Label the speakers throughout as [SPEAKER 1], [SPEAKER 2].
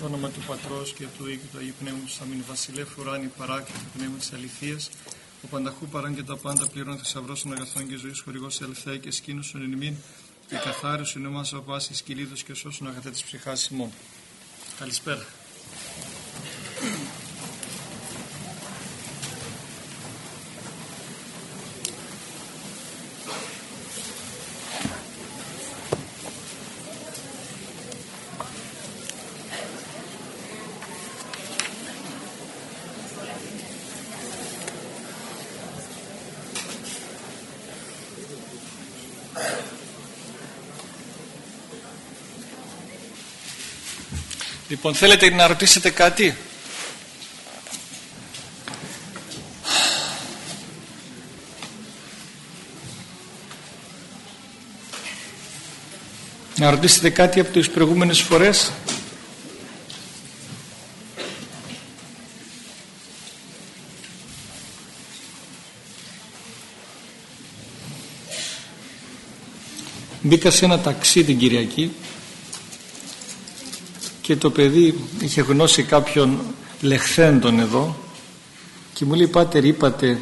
[SPEAKER 1] Στο όνομα του Πατρός και του Υιού και του Αγίου Πνεύματος θα μείνει βασιλεύ ουράνι παράκτη του πνεύμα της αληθείας ο πανταχού παράν και τα πάντα πληρών θησαυρό των αγαθών και ζωής χορηγός ελευθέα και σκήνωσον εν ημίν και καθάρισον εμάς από πάσης κυλίδος και σώσον αγαθέ της ψυχάς ημών. Καλησπέρα. Λοιπόν, θέλετε να ρωτήσετε κάτι; Να ρωτήσετε κάτι από τις προηγούμενες φορές; Μπήκα σε ένα ταξί την Κυριακή και το παιδί είχε γνώσει κάποιον λεχθέντον εδώ και μου λέει πάτερ είπατε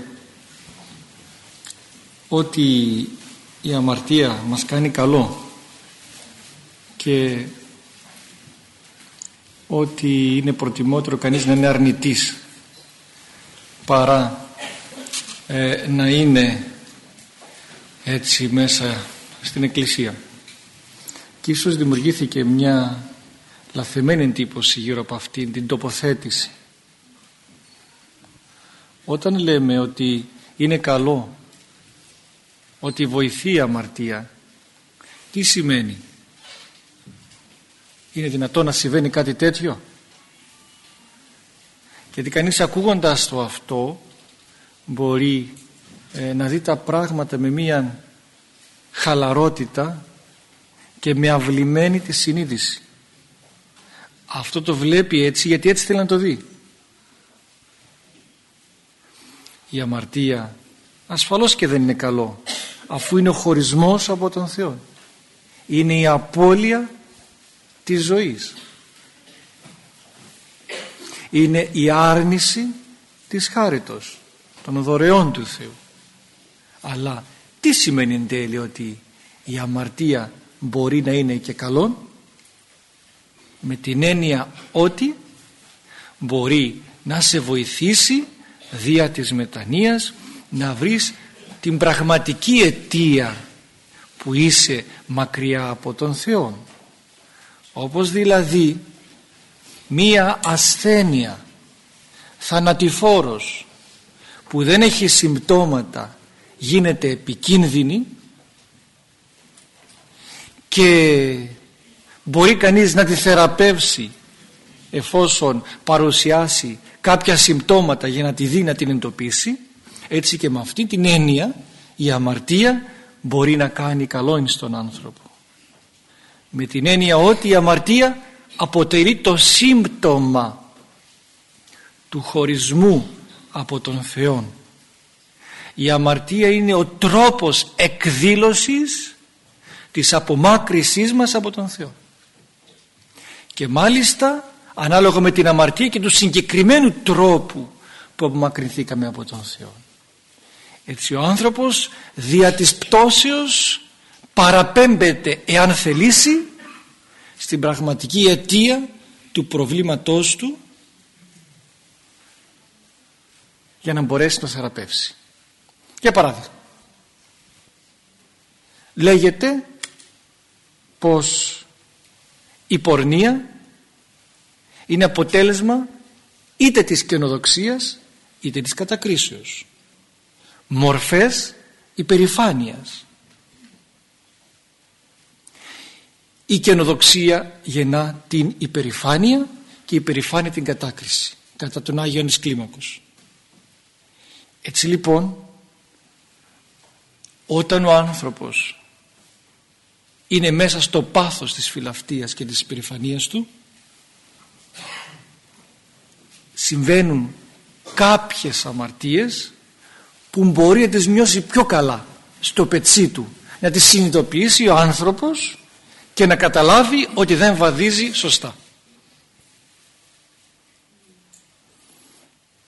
[SPEAKER 1] ότι η αμαρτία μας κάνει καλό και ότι είναι προτιμότερο κανείς να είναι αρνητής παρά ε, να είναι έτσι μέσα στην εκκλησία και ίσως δημιουργήθηκε μια λαθεμένη εντύπωση γύρω από αυτήν την τοποθέτηση. Όταν λέμε ότι είναι καλό ότι βοηθεί η αμαρτία τι σημαίνει; Είναι δυνατό να συμβαίνει κάτι τέτοιο; Γιατί κανείς ακούγοντας το αυτό μπορεί ε, να δει τα πράγματα με μία χαλαρότητα και με αυλημένη τη συνείδηση αυτό το βλέπει έτσι γιατί έτσι θέλει να το δει. Η αμαρτία ασφαλώς και δεν είναι καλό αφού είναι ο χωρισμός από τον Θεό. Είναι η απώλεια της ζωής. Είναι η άρνηση της χάριτος των δωρεών του Θεού. Αλλά τι σημαίνει εν τέλει ότι η αμαρτία μπορεί να είναι και καλό με την έννοια ότι μπορεί να σε βοηθήσει δια της μετανοίας να βρεις την πραγματική αιτία που είσαι μακριά από τον Θεό. Όπως δηλαδή μία ασθένεια θανατηφόρος που δεν έχει συμπτώματα γίνεται επικίνδυνη και μπορεί κανείς να τη θεραπεύσει εφόσον παρουσιάσει κάποια συμπτώματα για να τη δει να την εντοπίσει. Έτσι και με αυτή την έννοια η αμαρτία μπορεί να κάνει καλό στον άνθρωπο. Με την έννοια ότι η αμαρτία αποτελεί το σύμπτωμα του χωρισμού από τον Θεό η αμαρτία είναι ο τρόπος εκδήλωσης της απομάκρυσής μας από τον Θεό και μάλιστα ανάλογα με την αμαρτία και του συγκεκριμένου τρόπου που απομακρυνθήκαμε από τον Θεό. Έτσι ο άνθρωπος δια της πτώσεως παραπέμπεται εάν θελήσει στην πραγματική αιτία του προβλήματός του για να μπορέσει να θεραπεύσει. Για παράδειγμα λέγεται πως η πορνεία είναι αποτέλεσμα είτε της καινοδοξίας είτε της κατακρίσεως. Μορφές υπερηφάνειας. Η καινοδοξία γεννά την υπερηφάνεια και η υπερηφάνεια την κατάκριση κατά τον Άγιο της Κλίμακος. Έτσι λοιπόν όταν ο άνθρωπος είναι μέσα στο πάθος της φιλαυτίας και της περηφανίας του. Συμβαίνουν κάποιες αμαρτίες που μπορεί να τις νιώσει πιο καλά στο πετσί του. Να τις συνειδητοποιήσει ο άνθρωπος και να καταλάβει ότι δεν βαδίζει σωστά.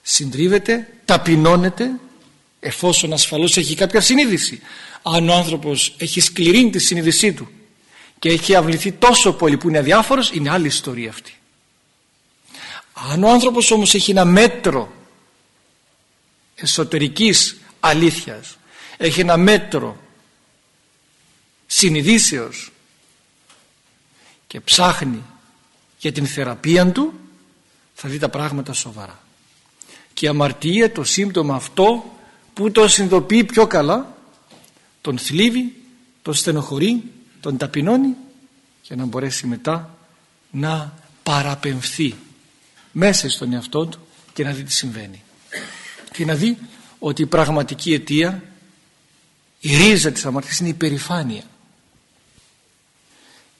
[SPEAKER 1] Συντρίβεται, ταπεινώνεται εφόσον ασφαλώς έχει κάποια συνείδηση. Αν ο άνθρωπος έχει σκληρύνει τη συνείδησή του και έχει αυληθεί τόσο πολύ που είναι αδιάφορος είναι άλλη ιστορία αυτή. Αν ο άνθρωπος όμως έχει ένα μέτρο εσωτερικής αλήθειας έχει ένα μέτρο συνειδήσεως και ψάχνει για την θεραπεία του θα δει τα πράγματα σοβαρά και η αμαρτία το σύμπτωμα αυτό που το συνειδητοποιεί πιο καλά τον θλίβει, τον στενοχωρεί, τον ταπεινώνει για να μπορέσει μετά να παραπεμφθεί μέσα στον εαυτό του και να δει τι συμβαίνει. Και να δει ότι η πραγματική αιτία η ρίζα της αμαρτίας είναι η περηφάνεια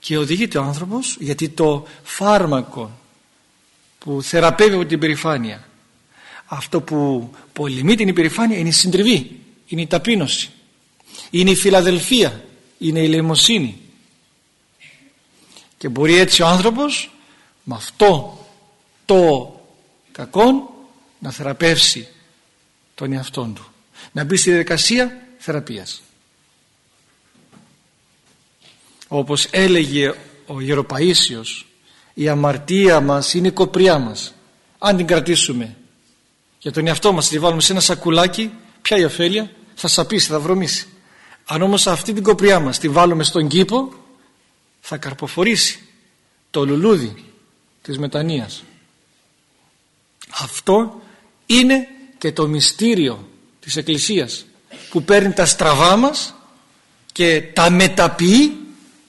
[SPEAKER 1] και οδηγείται ο άνθρωπος γιατί το φάρμακο που θεραπεύει από την περηφάνεια αυτό που πολεμεί την υπερηφάνεια είναι η συντριβή είναι η ταπείνωση είναι η φιλαδελφία είναι η λαιμοσύνη. Και μπορεί έτσι ο άνθρωπος με αυτό το κακό να θεραπεύσει τον εαυτό του. Να μπει στη διαδικασία θεραπείας. Όπως έλεγε ο Γεροπαΐσιος η αμαρτία μας είναι η κοπριά μας. Αν την κρατήσουμε για τον εαυτό μας τη βάλουμε σε ένα σακουλάκι ποια η ωφέλεια θα σαπίσει, θα βρωμίσει. Αν όμως αυτή την κοπριά μας τη βάλουμε στον κήπο θα καρποφορήσει το λουλούδι της μετανοίας. Αυτό είναι και το μυστήριο της Εκκλησίας που παίρνει τα στραβά μας και τα μεταποιεί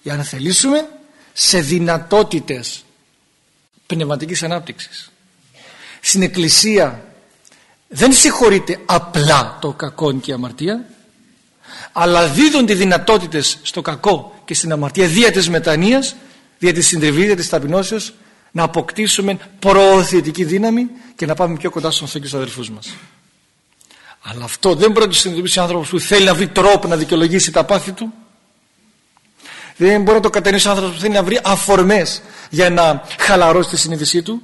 [SPEAKER 1] για να θελήσουμε σε δυνατότητες πνευματικής ανάπτυξης. Στην Εκκλησία δεν συγχωρείται απλά το κακό και η αμαρτία αλλά δίδονται δυνατότητες στο κακό και στην αμαρτία δια της μετανοίας δια της συντριβής, δια της ταπεινώσεως να αποκτήσουμε προωθητική δύναμη και να πάμε πιο κοντά στον Θεό και στους αδελφούς μας. Αλλά αυτό δεν μπορεί να το συνειδητοποιήσει άνθρωπος που θέλει να βρει τρόπο να δικαιολογήσει τα πάθη του. Δεν μπορεί να το κατανοήσει ο άνθρωπος που θέλει να βρει αφορμές για να χαλαρώσει τη συνείδησή του.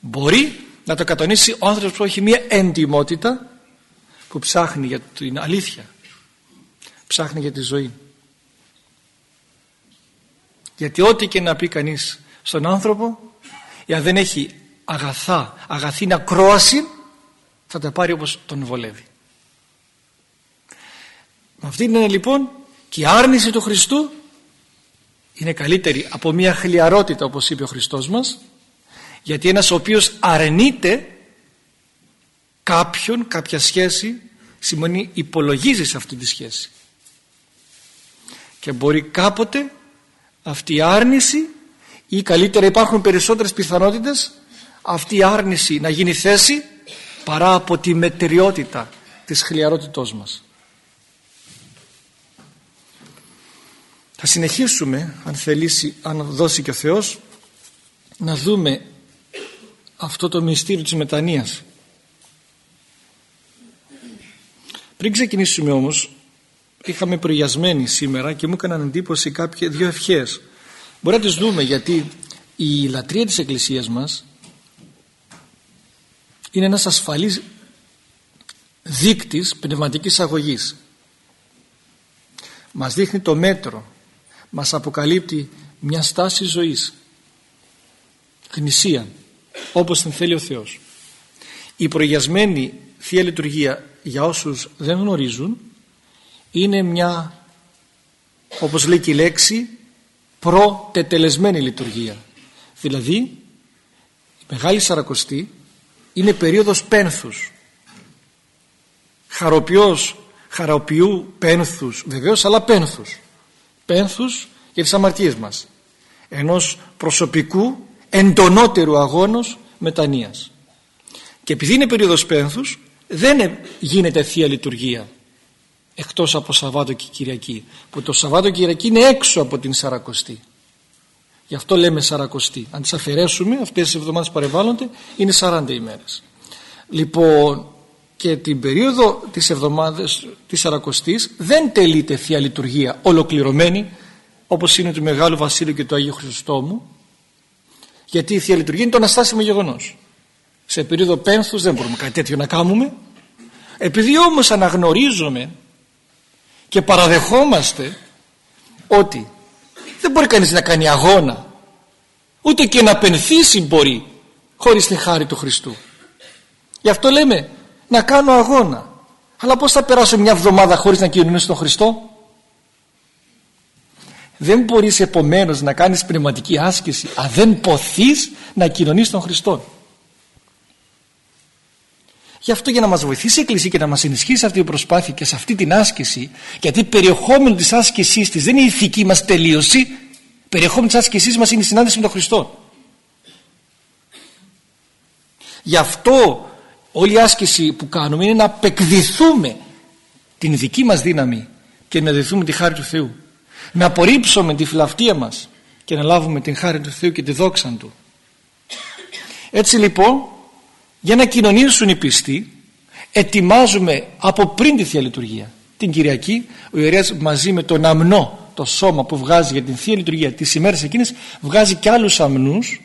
[SPEAKER 1] Μπορεί να το κατανοήσει ο άνθρωπος που έχει μια εντιμότητα που ψάχνει για την αλήθεια. Ψάχνει για τη ζωή. Γιατί ό,τι και να πει κανείς στον άνθρωπο εάν δεν έχει αγαθά αγαθήν ακρόαση θα τα πάρει όπως τον βολεύει. Με αυτή είναι λοιπόν και η άρνηση του Χριστού είναι καλύτερη από μια χλιαρότητα όπως είπε ο Χριστός μας γιατί ένας ο οποίος αρνείται κάποιον, κάποια σχέση σημαίνει υπολογίζεις σε αυτή τη σχέση. Και μπορεί κάποτε αυτή η άρνηση ή καλύτερα υπάρχουν περισσότερες πιθανότητες αυτή η άρνηση να γίνει θέση παρά από τη μετριότητα της χλιαρότητός μας. Θα συνεχίσουμε αν θελήσει αν δώσει και ο Θεός να δούμε αυτό το μυστήριο της μετανοίας. Πριν ξεκινήσουμε όμως είχαμε προγιασμένοι σήμερα και μου έκαναν εντύπωση κάποιες δύο ευχές. Μπορεί να τις δούμε γιατί η λατρεία της εκκλησίας μας είναι ένας ασφαλής δείκτης πνευματικής αγωγής. Μας δείχνει το μέτρο μας αποκαλύπτει μια στάση ζωής γνησία όπως την θέλει ο Θεός. Η προγιασμένη Θεία Λειτουργία για όσους δεν γνωρίζουν είναι μια όπως λέει και η λέξη προτετελεσμένη λειτουργία. Δηλαδή η Μεγάλη Σαρακοστή είναι περίοδος πένθους. Χαροποιός χαροποιού πένθους βεβαίως αλλά πένθους. Πένθους για τις αμαρτίες μας. Ενός προσωπικού εντονότερου αγώνος μετανοίας. Και επειδή είναι περίοδος πένθους δεν γίνεται Θεία Λειτουργία εκτός από Σαββάτο και Κυριακή που το Σαββάτο και Κυριακή είναι έξω από την Σαρακοστή. Γι' αυτό λέμε Σαρακοστή. Αν τις αφαιρέσουμε αυτές τις εβδομάδες που παρεμβάλλονται είναι 40 ημέρες. Λοιπόν και την περίοδο της εβδομάδας της Σαρακοστής δεν τελείται Θεία Λειτουργία ολοκληρωμένη όπως είναι του Μεγάλου Βασίλειου και του Αγίου Χριστόμου γιατί η Θεία Λειτουργία είναι το αναστάσιμο γεγονός. Σε περίοδο πένθους δεν μπορούμε κάτι τέτοιο να κάνουμε. Επειδή όμως αναγνωρίζουμε και παραδεχόμαστε ότι δεν μπορεί κανείς να κάνει αγώνα ούτε και να πενθήσει μπορεί χωρίς τη χάρη του Χριστού. Γι' αυτό λέμε να κάνω αγώνα. Αλλά πως θα περάσω μια εβδομάδα χωρίς να κοινωνήσω τον Χριστό; Δεν μπορείς επομένως να κάνεις πνευματική άσκηση αν δεν ποθείς να κοινωνείς τον Χριστό Γι' αυτό για να μας βοηθήσει η Εκκλησία και να μας ενισχύσει σε αυτή την προσπάθεια και σε αυτή την άσκηση γιατί περιεχόμενο της άσκησής της δεν είναι η ηθική μας τελείωση περιεχόμενο της άσκησής μας είναι η συνάντηση με τον Χριστό. Γι' αυτό όλη η άσκηση που κάνουμε είναι να απεκδηθούμε την δική μας δύναμη και να δεθούμε τη χάρη του Θεού. Να απορρίψουμε τη φιλαυτία μας και να λάβουμε την χάρη του Θεού και τη δόξα Του. Έτσι λοιπόν για να κοινωνήσουν οι πιστοί ετοιμάζουμε από πριν τη Θεία Λειτουργία την Κυριακή ο ιερέας μαζί με τον αμνό το σώμα που βγάζει για την Θεία Λειτουργία τις ημέρες εκείνες βγάζει και άλλους αμνούς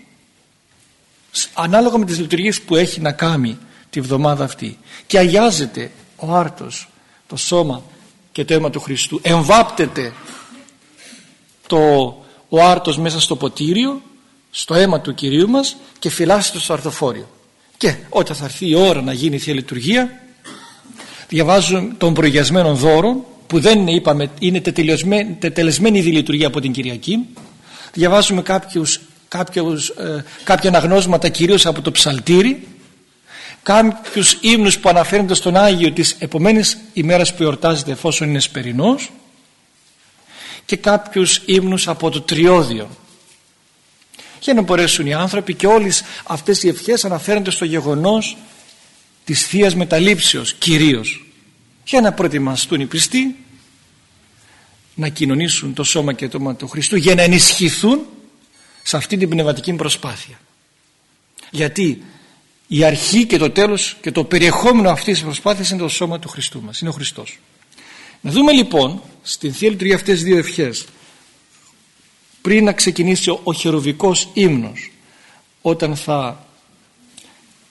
[SPEAKER 1] ανάλογα με τις λειτουργίες που έχει να κάνει τη βδομάδα αυτή και αγιάζεται ο άρτος το σώμα και το αίμα του Χριστού εμβάπτεται το, ο άρτος μέσα στο ποτήριο στο αίμα του Κυρίου μας και φυλάσσεται στο αρτοφόριο και όταν θα έρθει η ώρα να γίνει η Θεία Λειτουργία διαβάζουν των προηγιασμένων δώρων που δεν είναι, είπαμε, είναι τετελεσμένη η λειτουργία από την Κυριακή. Διαβάζουμε κάποιους, κάποιους, ε, κάποια αναγνώσματα κυρίως από το ψαλτήρι κάποιους ύμνους που αναφέρονται στον Άγιο της επομένης ημέρας που εορτάζεται εφόσον είναι σπερινός και κάποιους ύμνους από το τριώδιο. Για να μπορέσουν οι άνθρωποι και όλες αυτές οι ευχές αναφέρονται στο γεγονός της Θείας Μεταλήψεως κυρίως. Για να προετοιμαστούν οι πιστοί να κοινωνήσουν το σώμα και το όμα του Χριστού για να ενισχυθούν σε αυτή την πνευματική προσπάθεια. Γιατί η αρχή και το τέλος και το περιεχόμενο αυτής της προσπάθειας είναι το σώμα του Χριστού μας είναι ο Χριστός να δούμε λοιπόν στην Θεία Λειτουργία αυτές τις δύο ευχές. Πριν να ξεκινήσει ο, ο χερουβικός ύμνος όταν θα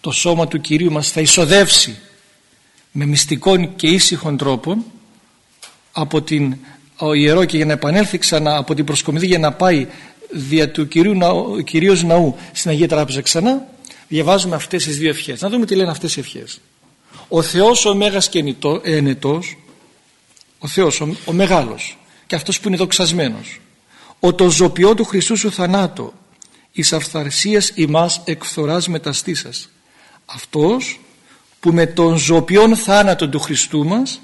[SPEAKER 1] το σώμα του Κυρίου μας θα εισοδεύσει με μυστικών και ήσυχων τρόπων από την ο ιερό και για να επανέλθει ξανά από την προσκομιδή για να πάει δια του Κυρίου ναού, Κυρίως Ναού στην Αγία Τράπεζα ξανά διαβάζουμε αυτές τις δύο ευχές. Να δούμε τι λένε αυτές οι ευχές. Ο Θεός ο Μέγας και ενετός ο Θεός ο, ο Μεγάλος και αυτός που είναι δοξασμένος. Ο το ζωπιό του Χριστού σου θανάτο εις αυθαρσίας ημάς εκφθοράς μεταστήσας. Αυτός που με τον ζωπιόν θάνατο του Χριστού μας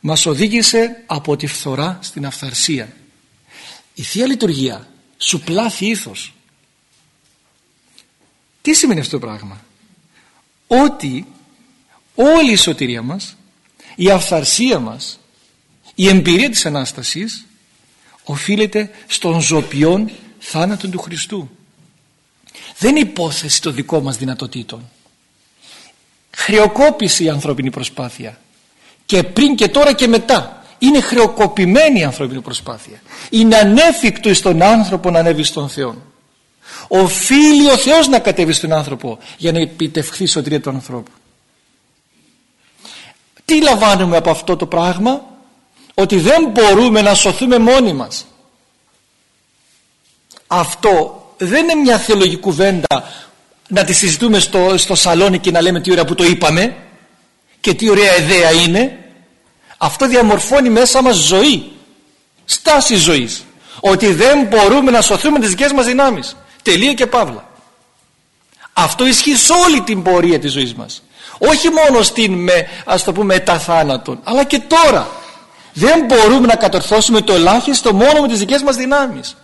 [SPEAKER 1] μας οδήγησε από τη φθορά στην αυθαρσία. Η Θεία Λειτουργία σου πλάθει ήθος. Τι σημαίνει αυτό το πράγμα; Ότι όλη η σωτηρία μας η αυθαρσία μας η εμπειρία της Ανάστασης οφείλεται στον ζωπιόν θάνατο του Χριστού. Δεν είναι υπόθεση των δικών μας δυνατοτήτων. Χρεοκόπηση η ανθρώπινη προσπάθεια. Και πριν και τώρα και μετά. Είναι χρεοκοπημένη η ανθρώπινη προσπάθεια. Είναι ανέφικτο στον άνθρωπο να ανέβει στον Θεό. Οφείλει ο Θεός να κατέβει στον άνθρωπο για να επιτευχθεί η σωτηρία του ανθρώπου τι λαμβάνουμε από αυτό το πράγμα; Ότι δεν μπορούμε να σωθούμε μόνοι μας. Αυτό δεν είναι μια θεολογική κουβέντα να τη συζητούμε στο, στο σαλόνι και να λέμε τι ωραία που το είπαμε και τι ωραία ιδέα είναι. Αυτό διαμορφώνει μέσα μας ζωή στάση ζωής. Ότι δεν μπορούμε να σωθούμε τις δικές μας δυνάμεις. Τελεία και παύλα. Αυτό ισχύει σε όλη την πορεία της ζωής μας όχι μόνο στην με, ας το πούμε θάνατον αλλά και τώρα δεν μπορούμε να κατορθώσουμε το ελάχιστο μόνο με τις δικές μας δυνάμεις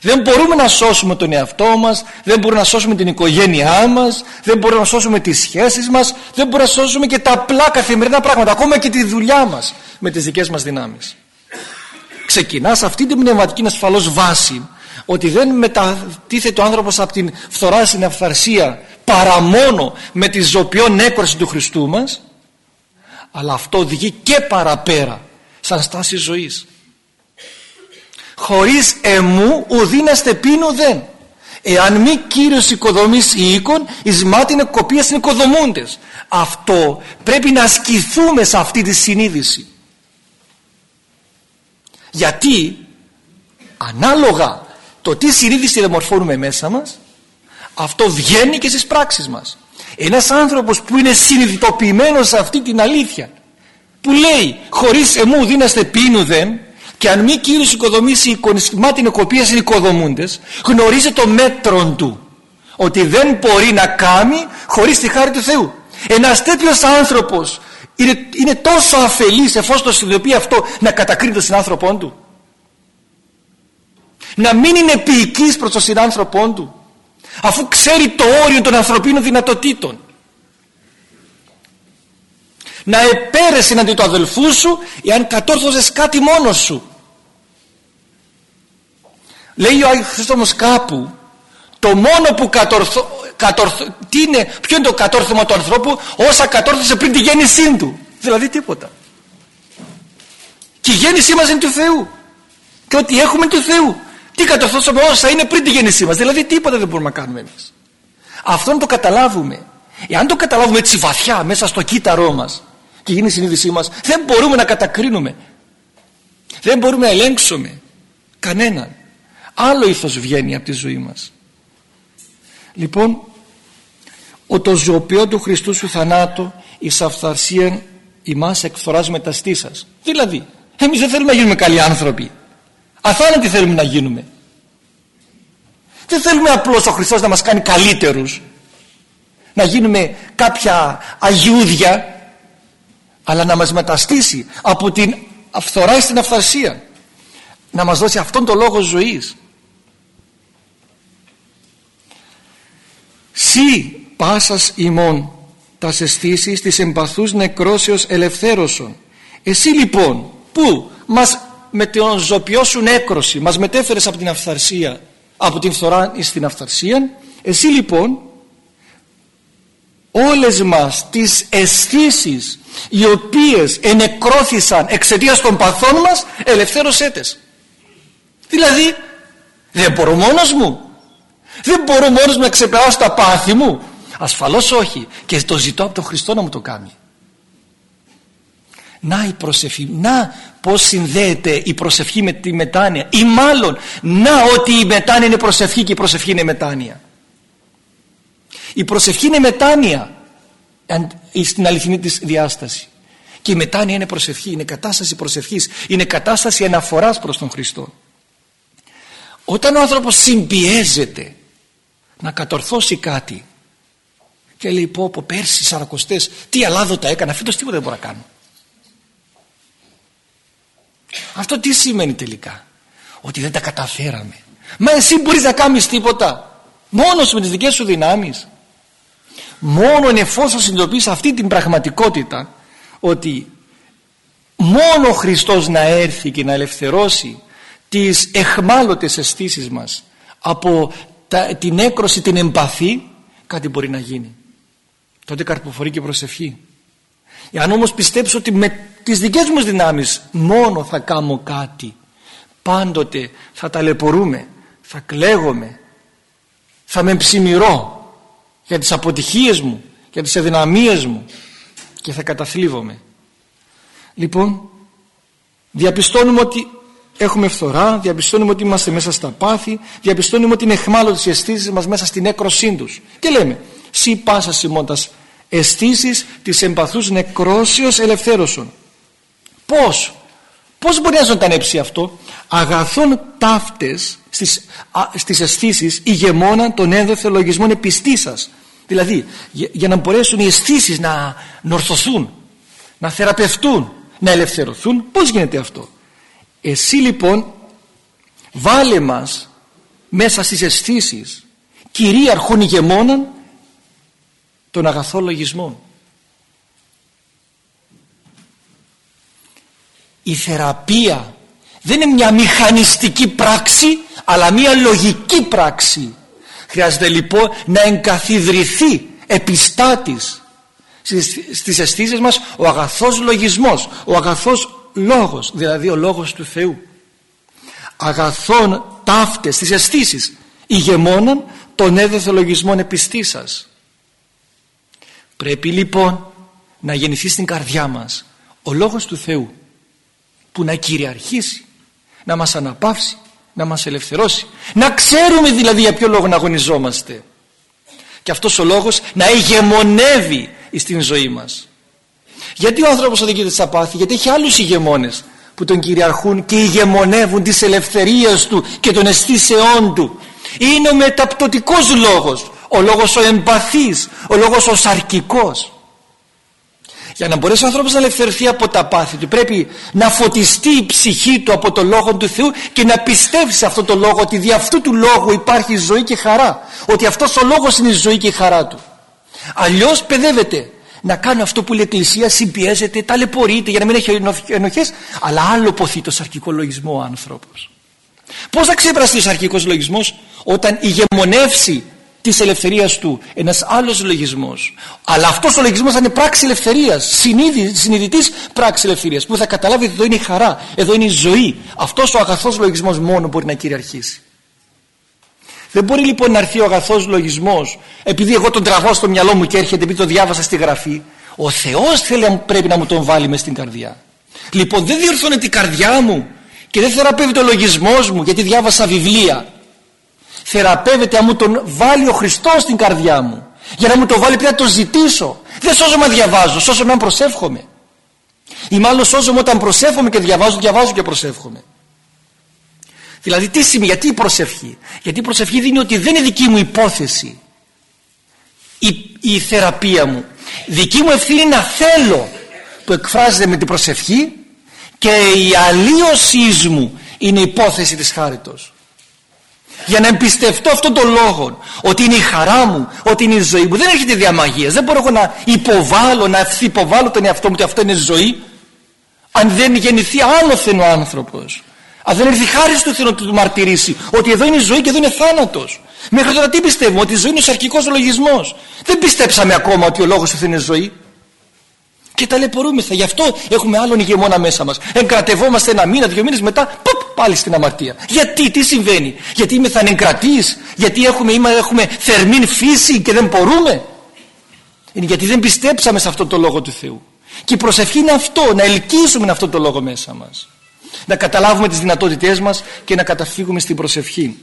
[SPEAKER 1] δεν μπορούμε να σώσουμε τον εαυτό μας, δεν μπορούμε να σώσουμε την οικογένειά μας, δεν μπορούμε να σώσουμε τις σχέσεις μας, δεν μπορούμε να σώσουμε και τα απλά καθημερινά πράγματα, ακόμα και τη δουλειά μας με τις δικές μας δυνάμεις. Ξεκινάς αυτή την πνευματική ασφαλώς βάση ότι δεν μετατίθεται ο άνθρωπος από την φθορά στην αυθαρσία παρά μόνο με τη ζωπιόν έκρωση του Χριστού μας αλλά αυτό οδηγεί και παραπέρα σαν στάση ζωής. Χωρίς εμού ουδήναστε πίνου δεν. Εάν μη Κύριος οικοδομής η οίκον εις μάτιν κοπίας οικοδομούντες. Αυτό πρέπει να ασκηθούμε σε αυτή τη συνείδηση. Γιατί ανάλογα το τι συνείδηση διαμορφώνουμε μέσα μας αυτό βγαίνει και στις πράξεις μας. Ένας άνθρωπος που είναι συνειδητοποιημένος σε αυτή την αλήθεια που λέει χωρίς εμού δίναστε πίνου δεν και αν μη κύριος οικοδομήσει εικονισμά την είναι οικοδομούντες γνωρίζει το μέτρο του ότι δεν μπορεί να κάνει χωρίς τη χάρη του Θεού. Ένας τέτοιος άνθρωπος είναι, είναι τόσο αφελής εφόσον συνειδητοποιεί αυτό να κατακρίνει τον συνάνθρωπό του να μην είναι ποιητής προς τον συνάνθρωπό του αφού ξέρει το όριο των ανθρωπίνων δυνατοτήτων. Να επέρεσαι εναντί του αδελφού σου εάν κατόρθωσες κάτι μόνος σου. Λέει ο Άγιος Χριστόμος κάπου το μόνο που κατορθώ, κατορθώ, τι είναι, ποιο είναι το κατόρθωμα του ανθρώπου όσα κατόρθωσε πριν τη γέννησή του. Δηλαδή τίποτα. Και η γέννησή μας είναι του Θεού. Και ότι έχουμε του Θεού τι κατορθώσαμε όσα είναι πριν τη γέννησή μας. Δηλαδή τίποτα δεν μπορούμε να κάνουμε εμείς. Αυτό να το καταλάβουμε. Εάν το καταλάβουμε έτσι βαθιά μέσα στο κύτταρό μας και γίνει η συνείδησή μας δεν μπορούμε να κατακρίνουμε. Δεν μπορούμε να ελέγξουμε κανέναν. Άλλο ήθος βγαίνει από τη ζωή μας. Λοιπόν ο το ζωοποιό του Χριστού σου θανάτου εις αυθαρσίαν ημάς εκφθοράς μεταστή σας. Δηλαδή εμείς δεν θέλουμε να γίνουμε καλοί άνθρωποι αθάνατοι θέλουμε να γίνουμε. Δεν θέλουμε απλώς ο Χριστός να μας κάνει καλύτερους. Να γίνουμε κάποια αγιούδια αλλά να μας μεταστήσει από την αυθορά στην αυθαρσία. Να μας δώσει αυτόν τον λόγο ζωής. Σύ πάσας ημών τα αισθήσει της εμπαθούς νεκρόσεως ελευθέρωσον. Εσύ λοιπόν που μας με τον ζωπιό σου νέκρωση μας μετέφερες από την αυθαρσία από την φθορά στην αυθαρσία εσύ λοιπόν όλες μας τις αισθήσεις οι οποίες ενεκρώθησαν εξαιτίας των παθών μας ελευθέρωσέ τες. Δηλαδή δεν μπορώ μόνος μου. Δεν μπορώ μόνος μου να ξεπεράσω τα πάθη μου. Ασφαλώς όχι. Και το ζητώ από τον Χριστό να μου το κάνει να η προσευχή να πως συνδέεται η προσευχή με τη μετάνοια ή μάλλον να ότι η μετάνοια είναι προσευχή και η προσευχή είναι μετάνοια. Η προσευχή είναι μετάνοια στην αληθινή της διάσταση. Και η μετάνοια είναι προσευχή είναι κατάσταση προσευχής είναι κατάσταση αναφοράς προς τον Χριστό. Όταν ο άνθρωπος συμπιέζεται να κατορθώσει κάτι και λέει πω πω πέρσι σαρακοστές τι αλάδοτα έκανα φέτος τίποτα δεν μπορώ να κάνω αυτό τι σημαίνει τελικά; Ότι δεν τα καταφέραμε. Μα εσύ μπορείς να κάνεις τίποτα. Μόνος με τις δικές σου δυνάμεις. Μόνο εφόσον συνειδητοποιείς αυτή την πραγματικότητα ότι μόνο ο Χριστός να έρθει και να ελευθερώσει τις εχμάλωτες αισθήσεις μας από την έκρωση, την εμπαθή κάτι μπορεί να γίνει. Τότε καρποφορεί και προσευχή εάν όμως πιστέψω ότι με τις δικές μου δυνάμεις μόνο θα κάνω κάτι πάντοτε θα ταλαιπωρούμε θα κλαίγομαι θα με ψημυρώ για τις αποτυχίες μου για τις αδυναμίες μου και θα καταθλίβομαι. Λοιπόν διαπιστώνουμε ότι έχουμε φθορά διαπιστώνουμε ότι είμαστε μέσα στα πάθη διαπιστώνουμε ότι είναι εχμάλωτες οι αισθήσεις μας μέσα στην έκροσή τους. Και λέμε σύ πάσα σημώντας αισθήσεις της εμπαθούς νεκρόσεως ελευθέρωσον. Πως πως μπορεί να ζωντανέψει αυτό; Αγαθών ταύτες στις, α, στις αισθήσεις ηγεμόνα των ένδοθε λογισμών επιστή σας. Δηλαδή για, να μπορέσουν οι αισθήσεις να νορθωθούν να θεραπευτούν να ελευθερωθούν πως γίνεται αυτό; Εσύ λοιπόν βάλε μας μέσα στις αισθήσεις κυρίαρχων ηγεμόνων των αγαθών λογισμών η θεραπεία δεν είναι μια μηχανιστική πράξη αλλά μια λογική πράξη. Χρειάζεται λοιπόν να εγκαθιδρυθεί επιστάτης στις αισθήσεις μας ο αγαθός λογισμός ο αγαθός λόγος δηλαδή ο λόγος του Θεού. Αγαθών ταύτες στις αισθήσεις ηγεμόναν των έδωθε λογισμών επιστή σας. Πρέπει λοιπόν να γεννηθεί στην καρδιά μας ο λόγος του Θεού που να κυριαρχήσει, να μας αναπαύσει, να μας ελευθερώσει. Να ξέρουμε δηλαδή για ποιο λόγο να αγωνιζόμαστε. Και αυτός ο λόγος να ηγεμονεύει στην ζωή μας. Γιατί ο άνθρωπος οδηγείται στα πάθη, γιατί έχει άλλους ηγεμόνες που τον κυριαρχούν και ηγεμονεύουν τις ελευθερίες του και των αισθήσεών του. Είναι ο μεταπτωτικός λόγος, ο λόγος ο εμπαθής, ο λόγος ο σαρκικός. Για να μπορέσει ο άνθρωπος να ελευθερωθεί από τα πάθη του πρέπει να φωτιστεί η ψυχή του από το Λόγο του Θεού και να πιστεύει σε αυτό το Λόγο ότι δι' αυτού του Λόγου υπάρχει ζωή και χαρά. Ότι αυτός ο Λόγος είναι η ζωή και η χαρά του. Αλλιώς παιδεύεται να κάνει αυτό που λέει η Εκκλησία, συμπιέζεται, ταλαιπωρείται για να μην έχει ενοχές, αλλά άλλο ποθεί το σαρκικό λογισμό ο άνθρωπος. Πώς θα ξεπεραστεί ο σαρκικός λογισμός; Όταν ηγεμονεύσει της ελευθερίας του. Ένας άλλος λογισμός. Αλλά αυτός ο λογισμός θα είναι πράξη ελευθερίας. Συνείδη, συνειδητής πράξη ελευθερίας που θα καταλάβει ότι εδώ είναι η χαρά εδώ είναι η ζωή. Αυτός ο αγαθός λογισμός μόνο μπορεί να κυριαρχήσει. Δεν μπορεί λοιπόν να έρθει ο αγαθός λογισμός επειδή εγώ τον τραβώ στο μυαλό μου και έρχεται επειδή το διάβασα στη γραφή ο Θεός θέλει, πρέπει να μου τον βάλει μες στην καρδιά. Λοιπόν δεν διορθώνεται η καρδιά μου και δεν θεραπεύει το λογισμός μου γιατί διάβασα βιβλία θεραπεύεται αν μου τον βάλει ο Χριστός στην καρδιά μου. Για να μου το βάλει πρέπει να το ζητήσω. Δεν σώζομαι να διαβάζω σώζομαι να προσεύχομαι. Ή μάλλον σώζομαι όταν προσεύχομαι και διαβάζω διαβάζω και προσεύχομαι. Δηλαδή τι σημαίνει γιατί η προσευχή; Γιατί η προσευχή δίνει ότι δεν είναι δική μου υπόθεση. Η, η θεραπεία μου. Δική μου ευθύνη να θέλω που εκφράζεται με την προσευχή και η αλλίωσής μου είναι υπόθεση της χάριτος για να εμπιστευτώ αυτόν τον λόγο ότι είναι η χαρά μου, ότι είναι η ζωή μου. Δεν έρχεται διαμαγείας δεν μπορώ εγώ να υποβάλω, να υποβάλω τον εαυτό μου ότι αυτό είναι ζωή αν δεν γεννηθεί άνωθεν ο άνθρωπος. Αν δεν έρθει χάρη του Θεού να του μαρτυρήσει ότι εδώ είναι η ζωή και εδώ είναι θάνατος. Μέχρι τώρα τι πιστεύουμε ότι η ζωή είναι ο σαρκικός λογισμός. Δεν πιστέψαμε ακόμα ότι ο λόγος του Θεού είναι ζωή. Και ταλαιπωρούμεθα. Γι' αυτό έχουμε άλλον ηγεμόνα μέσα μας. Εγκρατευόμαστε ένα μήνα, δύο μήνες μετά, ποπ, πάλι στην αμαρτία. Γιατί, τι συμβαίνει, Γιατί είμαι θανεγκρατής, Γιατί έχουμε, είμαι, έχουμε θερμήν φύση και δεν μπορούμε; Είναι γιατί δεν πιστέψαμε σε αυτό το λόγο του Θεού. Και η προσευχή είναι αυτό, να ελκύσουμε αυτό το λόγο μέσα μας. Να καταλάβουμε τις δυνατότητές μας και να καταφύγουμε στην προσευχή.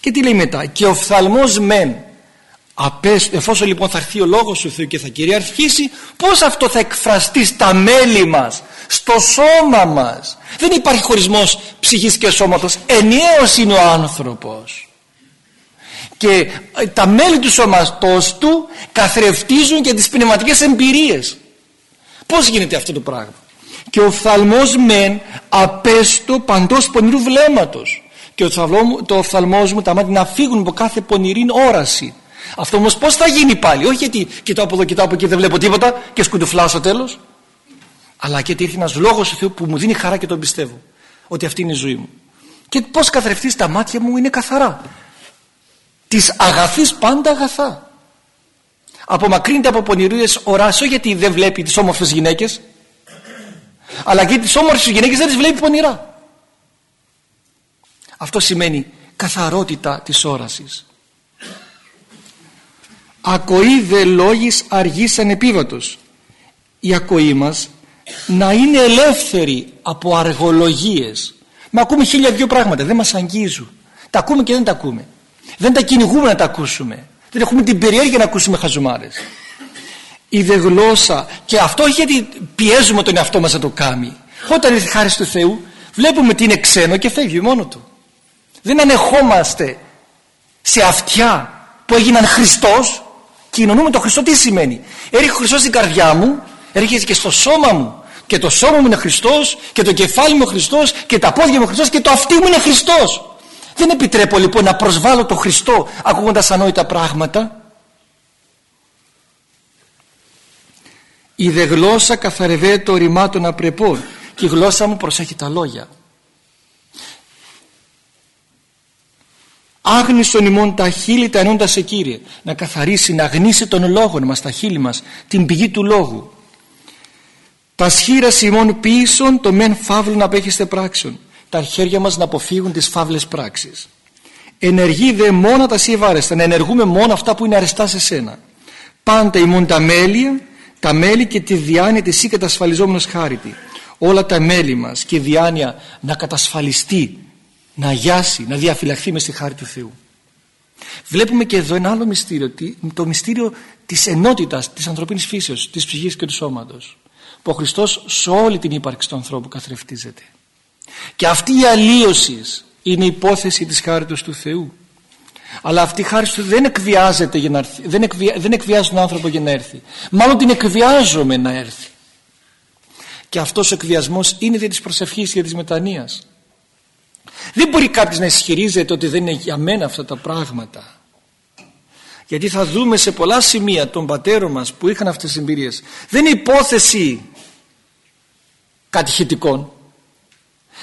[SPEAKER 1] Και τι λέει μετά, και ο φθαλμός μεν εφόσον λοιπόν θα έρθει ο λόγος του Θεού και θα κυριαρχήσει πως αυτό θα εκφραστεί στα μέλη μας; Στο σώμα μας. Δεν υπάρχει χωρισμός ψυχής και σώματος. Ενιαίος είναι ο άνθρωπος. Και ε, τα μέλη του σώματος του καθρεφτίζουν και τις πνευματικές εμπειρίες. Πως γίνεται αυτό το πράγμα; Και ο φθαλμός μεν απέστω παντός πονηρού βλέμματος. Και το οφθαλμός μου τα μάτια να φύγουν από κάθε πονηρή όραση. Αυτό όμως πώς θα γίνει πάλι; Όχι γιατί κοιτάω από εδώ, κοιτάω από εκεί, δεν βλέπω τίποτα και σκουντουφλάω στο τέλος. Αλλά γιατί ήρθε ένας λόγος του Θεού που μου δίνει χαρά και τον πιστεύω. Ότι αυτή είναι η ζωή μου. Και πώς καθρεφτείς τα μάτια μου είναι καθαρά. Της αγαθής πάντα αγαθά. Απομακρύνεται από πονηρίες οράς, όχι γιατί δεν βλέπει τις όμορφες γυναίκες, αλλά γιατί τις όμορφες γυναίκες δεν τις βλέπει πονηρά. Αυτό σημαίνει καθαρότητα της όρασης ακοή δε λόγης αργής ανεπίβατος η ακοή μας να είναι ελεύθερη από αργολογίες. Μα ακούμε χίλια δυο πράγματα. Δεν μας αγγίζουν. Τα ακούμε και δεν τα ακούμε. Δεν τα κυνηγούμε να τα ακούσουμε. Δεν έχουμε την περιέργεια να ακούσουμε χαζομάρες. Η δε γλώσσα και αυτό όχι γιατί πιέζουμε τον εαυτό μας να το κάνει. Όταν ήρθε χάρη του Θεού βλέπουμε ότι είναι ξένο και φεύγει μόνο του. Δεν ανεχόμαστε σε αυτιά που έγιναν Χριστός κοινωνούμε με τον Χριστό τι σημαίνει; Έρχεται ο Χριστός στην καρδιά μου έρχεται και στο σώμα μου και το σώμα μου είναι Χριστός και το κεφάλι μου είναι Χριστός και τα πόδια μου είναι Χριστός και το αυτί μου είναι Χριστός. Δεν επιτρέπω λοιπόν να προσβάλλω τον Χριστό ακούγοντας ανόητα πράγματα. Η δε γλώσσα καθαρευέ το ρημά των απρεπών και η γλώσσα μου προσέχει τα λόγια. Άγνησον ημών τα χείλη τα ενώντα σε Κύριε να καθαρίσει, να γνήσει τον λόγο μας τα χείλη μας την πηγή του λόγου τα σχήρας ημών πίσω το μεν φαύλο να απέχεστε πράξεων. Τα χέρια μας να αποφύγουν τις φαύλες πράξεις. Ενεργεί δε μόνο τα σύ ευάρεστα να ενεργούμε μόνο αυτά που είναι αρεστά σε σένα. Πάντα ημών τα μέλια τα μέλη και τη διάνοια της ή κατασφαλιζόμενος χάρητη όλα τα μέλη μας και η διάνοια να κατασφαλιστεί να αγιάσει, να διαφυλαχθεί μες στη χάρη του Θεού. Βλέπουμε και εδώ ένα άλλο μυστήριο το μυστήριο της ενότητας της ανθρωπίνης φύσεως της ψυχής και του σώματος που ο Χριστός σε όλη την ύπαρξη του ανθρώπου καθρεφτίζεται και αυτή η αλλίωση είναι η υπόθεση της χάριτος του Θεού αλλά αυτή η χάρη του δεν εκβιάζεται για να έρθει. Δεν, εκβια... δεν εκβιάζει τον άνθρωπο για να έρθει. Μάλλον την εκβιάζουμε να έρθει. Και αυτός ο εκβιασμός είναι δια της προσευχής και της μετανοίας. Δεν μπορεί κάποιος να ισχυρίζεται ότι δεν είναι για μένα αυτά τα πράγματα. Γιατί θα δούμε σε πολλά σημεία των πατέρων μας που είχαν αυτές τις εμπειρίες. Δεν είναι υπόθεση κατηχητικών.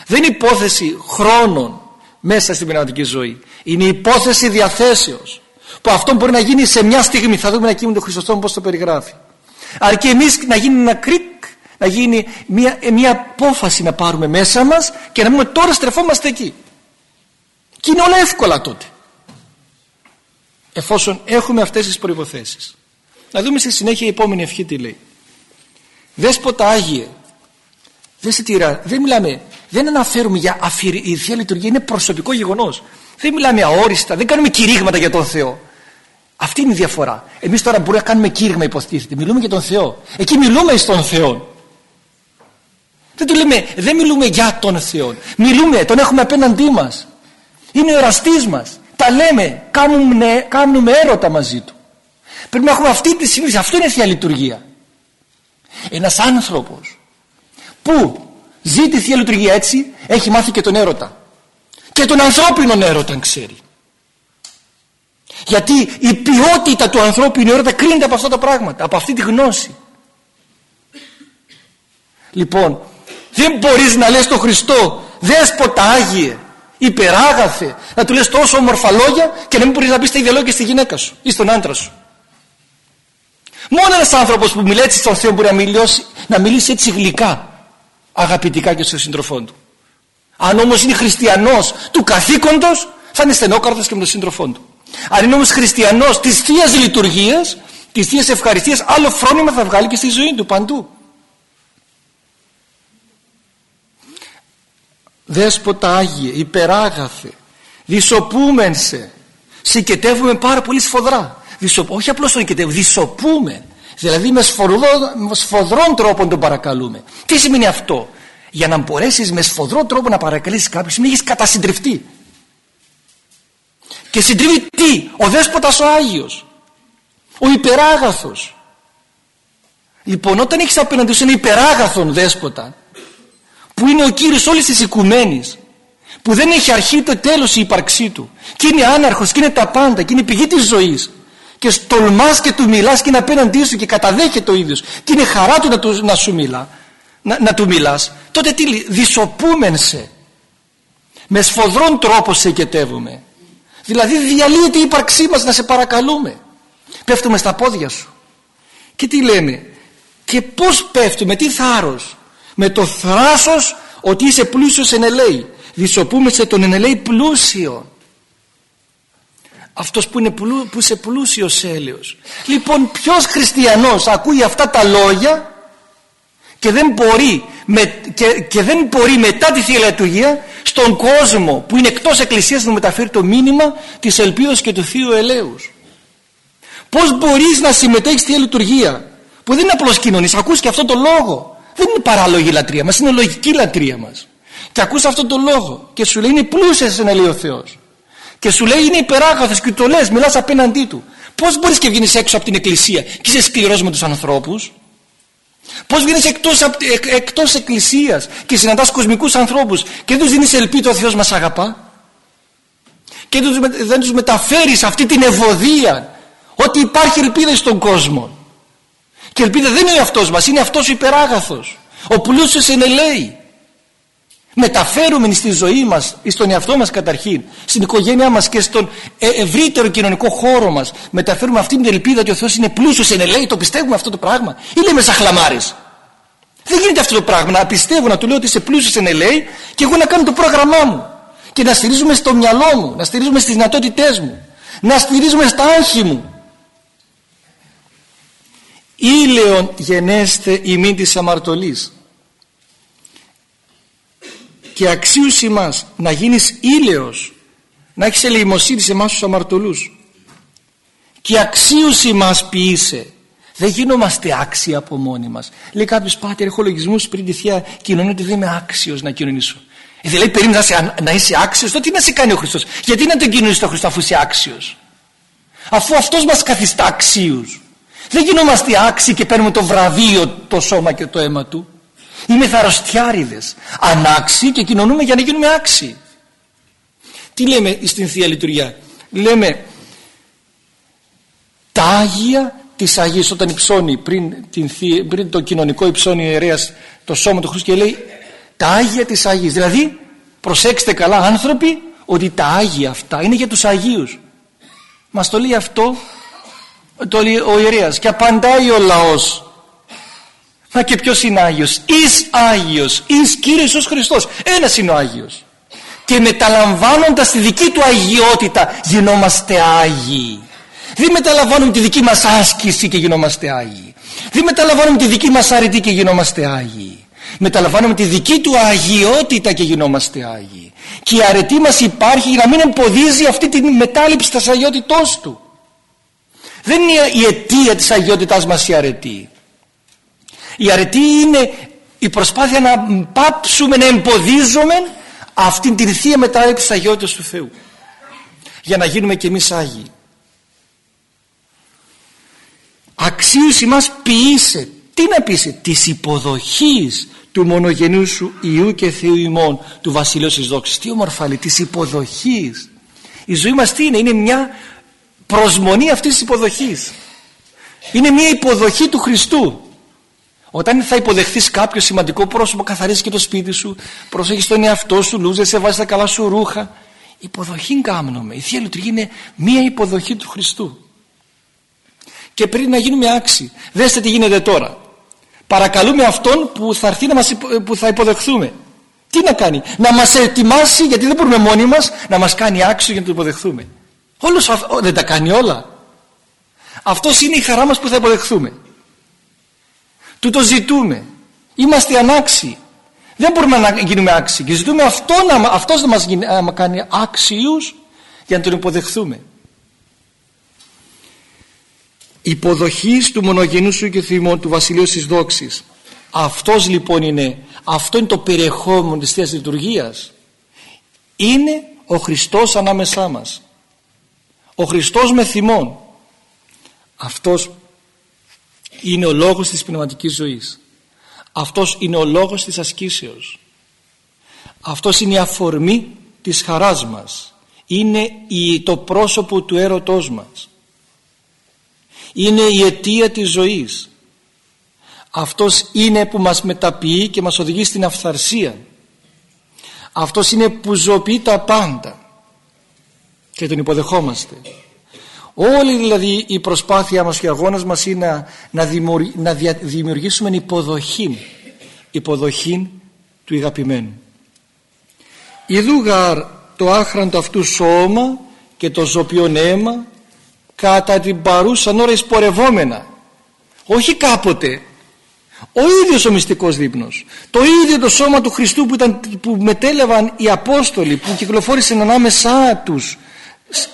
[SPEAKER 1] Δεν είναι υπόθεση χρόνων μέσα στην πνευματική ζωή. Είναι υπόθεση διαθέσεως. Που αυτό μπορεί να γίνει σε μια στιγμή. Θα δούμε να γίνει το Χριστοστόμο πώς το περιγράφει. Αρκεί εμείς να γίνει ένα κρίκ, να γίνει μια, μια απόφαση να πάρουμε μέσα μας και να πούμε τώρα στρεφόμαστε εκεί. Και είναι όλα εύκολα τότε. Εφόσον έχουμε αυτές τις προϋποθέσεις. Να δούμε στη συνέχεια η επόμενη ευχή τι λέει. Δέσποτα Άγιε. Δεν σε τυρά, δεν μιλάμε δεν αναφέρουμε για αφηρη... η Θεία Λειτουργία είναι προσωπικό γεγονός. Δεν μιλάμε αόριστα, δεν κάνουμε κηρύγματα για τον Θεό. Αυτή είναι η διαφορά. Εμείς τώρα μπορούμε να κάνουμε κήρυγμα υποστήριχτη μιλούμε για τον Θεό. Εκεί μιλούμε στον Θεό δεν, λέμε, δεν μιλούμε για τον Θεό μιλούμε, τον έχουμε απέναντί μας. Είναι ο εραστής μας. Τα λέμε, κάνουμε, κάνουμε έρωτα μαζί του. Πρέπει να έχουμε αυτή τη συμβίωση αυτό είναι η Θεία Λειτουργία. Ένας άνθρωπος που ζει τη Θεία Λειτουργία έτσι έχει μάθει και τον έρωτα. Και τον ανθρώπινο έρωτα ξέρει. Γιατί η ποιότητα του ανθρώπινου έρωτα κρίνεται από αυτά τα πράγματα από αυτή τη γνώση. Λοιπόν δεν μπορείς να λες τον Χριστό δέσποτα Άγιε υπεράγαθε να του λες τόσο όμορφα λόγια και να μην μπορείς να πεις τα ίδια λόγια στη γυναίκα σου ή στον άντρα σου μόνο ένας άνθρωπος που μιλάει έτσι στον Θεό μπορεί να μιλήσει, να μιλήσει έτσι γλυκά αγαπητικά και στον σύντροφό του. Αν όμως είναι χριστιανός του καθήκοντος θα είναι στενόκαρδος και με τον σύντροφό του. Αν είναι όμως χριστιανός της Θείας Λειτουργίας, της Θείας Ευχαριστίας, άλλο φρόνημα θα βγάλει και στη ζωή του παντού. Δέσποτα Άγιε, υπεράγαθε, δυσοπούμενσε, συγκετεύουμε πάρα πολύ σφοδρά. Δυσοπ... Όχι απλώς τον συγκετεύουμε, δυσοπούμε. Δηλαδή με, με σφοδρών τρόπων τον παρακαλούμε. Τι σημαίνει αυτό; Για να μπορέσεις με σφοδρό τρόπο να παρακαλέσει κάποιον σημαίνει έχεις κατασυντριφτεί. Και συντριβεί τι; Ο δέσποτας ο Άγιος. Ο υπεράγαθος. Λοιπόν όταν έχεις απέναντι σου ένα υπεράγαθον δέσποτα που είναι ο Κύριος όλης της οικουμένης που δεν έχει αρχή το τέλος η ύπαρξή του και είναι άναρχος και είναι τα πάντα και είναι η πηγή της ζωής και στολμάς και του μιλάς και είναι απέναντί σου και καταδέχεται το ίδιος. Και είναι χαρά του να, του, να σου μιλά. Να, να του μιλάς. Τότε τι δυσοπούμενσε. Με σφοδρόν τρόπο σε εκετεύουμε. Δηλαδή διαλύεται η ύπαρξή μας να σε παρακαλούμε. Πέφτουμε στα πόδια σου. Και τι λέμε; Και πως πέφτουμε τι θάρρος; Με το θράσος ότι είσαι πλούσιος εν ελέη. Δυσοπούμενσε τον εν ελέη πλούσιο αυτός που, είναι πλού, που είσαι πλούσιος έλεος. Λοιπόν ποιος χριστιανός ακούει αυτά τα λόγια και δεν μπορεί, με, και, και δεν μπορεί μετά τη Θεία Λειτουργία στον κόσμο που είναι εκτός εκκλησίας να μεταφέρει το μήνυμα της ελπίδας και του Θείου Ελέους. Πως μπορείς να συμμετέχεις στη Θεία Λειτουργία που δεν είναι απλώς κοινωνής. Ακούς και αυτό το λόγο. Δεν είναι παράλογη λατρεία μας είναι λογική λατρεία μας. Και ακούς αυτό το λόγο και σου λέει είναι πλούσιος να λέει ο Θεός και σου λέει είναι υπεράγαθος και το λες μιλάς απέναντί του πως μπορείς και βγαίνεις έξω από την εκκλησία και είσαι σκληρός με τους ανθρώπους; Πως βγαίνεις εκτός, εκτός εκκλησίας και συναντάς κοσμικούς ανθρώπους και δεν τους δίνεις ελπίδα ο Θεός μας αγαπά; Και δεν τους μεταφέρεις αυτή την ευωδία ότι υπάρχει ελπίδα στον κόσμο; Και ελπίδα δεν είναι αυτός μας είναι αυτός ο υπεράγαθος. Ο πλούσιος είναι λέει μεταφέρουμε στη ζωή μας, στον εαυτό μας καταρχήν, στην οικογένειά μας και στον ε, ευρύτερο κοινωνικό χώρο μας, μεταφέρουμε αυτή την ελπίδα ότι ο Θεός είναι πλούσιος, είναι λέει, το πιστεύουμε αυτό το πράγμα ή λέμε σαν χλαμάρες. Δεν γίνεται αυτό το πράγμα, να πιστεύω, να του λέω ότι είσαι πλούσιος, είναι λέει και εγώ να κάνω το πρόγραμμά μου. και να στηρίζουμε στο μυαλό μου, να στηρίζουμε στις δυνατότητές μου, να στηρίζουμε στα άγχη μου. Ήλαιον γενέστε ημί της αμαρτωλής και αξίωση μας να γίνεις ήλαιος να έχεις ελεημοσύνη σε εμάς τους αμαρτωλούς. Και αξίωση μας ποιήσε. Δεν γινόμαστε άξιοι από μόνοι μας. Λέει κάποιος πάτερ έχω λογισμούς πριν τη Θεία Κοινωνία ότι δεν είμαι άξιος να κοινωνήσω ε, δηλαδή περίμενα να, να είσαι άξιος τότε τι να σε κάνει ο Χριστός. Γιατί να τον κοινωνήσεις τον Χριστό αφού είσαι άξιος; Αφού αυτός μας καθιστά αξίους. Δεν γινόμαστε άξιοι και παίρνουμε το βραβείο το σώμα και το αίμα του Είμαι θαρρωστιάριδες. Ανάξιοι και κοινωνούμε για να γίνουμε άξιοι. Τι λέμε στην Θεία Λειτουργία; Λέμε τα Άγια της Αγίας όταν υψώνει πριν, την, πριν το κοινωνικό υψώνει ο ιερέας το σώμα του Χριστού και λέει τα Άγια της Αγίας. Δηλαδή προσέξτε καλά άνθρωποι ότι τα Άγια αυτά είναι για τους Αγίους. Μας το λέει αυτό το λέει ο ιερέας και απαντάει ο λαός Μα και ποιος είναι Άγιος; Εις Άγιος. Εις Κύριος Ιησούς Χριστός. Ένας είναι ο Άγιος. Και μεταλαμβάνοντας τη δική του αγιότητα γινόμαστε Άγιοι. Δεν μεταλαμβάνουμε τη δική μας άσκηση και γινόμαστε Άγιοι. Δεν μεταλαμβάνουμε τη δική μας αρετή και γινόμαστε Άγιοι. Μεταλαμβάνουμε τη δική του αγιότητα και γινόμαστε Άγιοι. Και η αρετή μας υπάρχει για να μην εμποδίζει αυτή τη μετάληψη της αγιότητός του. Δεν είναι η αιτία της αγιότητάς μας η αρετή. Η αρετή είναι η προσπάθεια να πάψουμε να εμποδίζουμε αυτήν την θεία μετάληψη της αγιότητας του Θεού για να γίνουμε κι εμείς Άγιοι. Αξίωση μας ποιήσε. Τι να ποιήσε. Της υποδοχής του μονογενού σου Ιού και Θεού ημών του Βασιλείου της Δόξης. Τι ομορφάλη. Της υποδοχής. Η ζωή μας τι είναι; Είναι μια προσμονή αυτής της υποδοχής. Είναι μια υποδοχή του Χριστού. Όταν θα υποδεχθείς κάποιο σημαντικό πρόσωπο, καθαρίζεις και το σπίτι σου, προσέχεις τον εαυτό σου, λούζεσαι, βάζεις τα καλά σου ρούχα. Υποδοχή κάνουμε. Η θεία λειτουργία είναι μία υποδοχή του Χριστού. Και πριν να γίνουμε άξιοι, δέστε τι γίνεται τώρα. Παρακαλούμε αυτόν που θα έρθει να μας, που θα υποδεχθούμε. Τι να κάνει, να μας ετοιμάσει, γιατί δεν μπορούμε μόνοι μας, να μας κάνει άξιο για να το υποδεχθούμε. Όλος, δεν τα κάνει όλα. Αυτός είναι η χαρά μας που θα υποδεχθούμε του το ζητούμε. Είμαστε ανάξιοι. Δεν μπορούμε να γίνουμε άξιοι. Και ζητούμε αυτό να, αυτός να μας να κάνει άξιους για να τον υποδεχθούμε. Υποδοχής του μονογενού σου και θυμών του βασιλείου της δόξης. Αυτός λοιπόν είναι αυτό είναι το περιεχόμενο της Θείας Λειτουργίας. Είναι ο Χριστός ανάμεσά μας. Ο Χριστός με θυμών. Αυτός είναι ο λόγος της πνευματικής ζωής. Αυτός είναι ο λόγος της ασκήσεως. Αυτός είναι η αφορμή της χαράς μας. Είναι το πρόσωπο του έρωτός μας. Είναι η αιτία της ζωής. Αυτός είναι που μας μεταποιεί και μας οδηγεί στην αυθαρσία. Αυτός είναι που ζωοποιεί τα πάντα. Και τον υποδεχόμαστε Όλη δηλαδή η προσπάθεια μας και ο αγώνας μας είναι να, να δημιουργήσουμε υποδοχή, υποδοχή του ηγαπημένου. Ιδού γαρ το άχραντο αυτού σώμα και το ζωπιόν αίμα κατά την παρούσα ώρα εισπορευόμενα. Όχι κάποτε. Ο ίδιος ο μυστικός δείπνος. Το ίδιο το σώμα του Χριστού που, ήταν, που μετέλευαν οι Απόστολοι που κυκλοφόρησαν ανάμεσά τους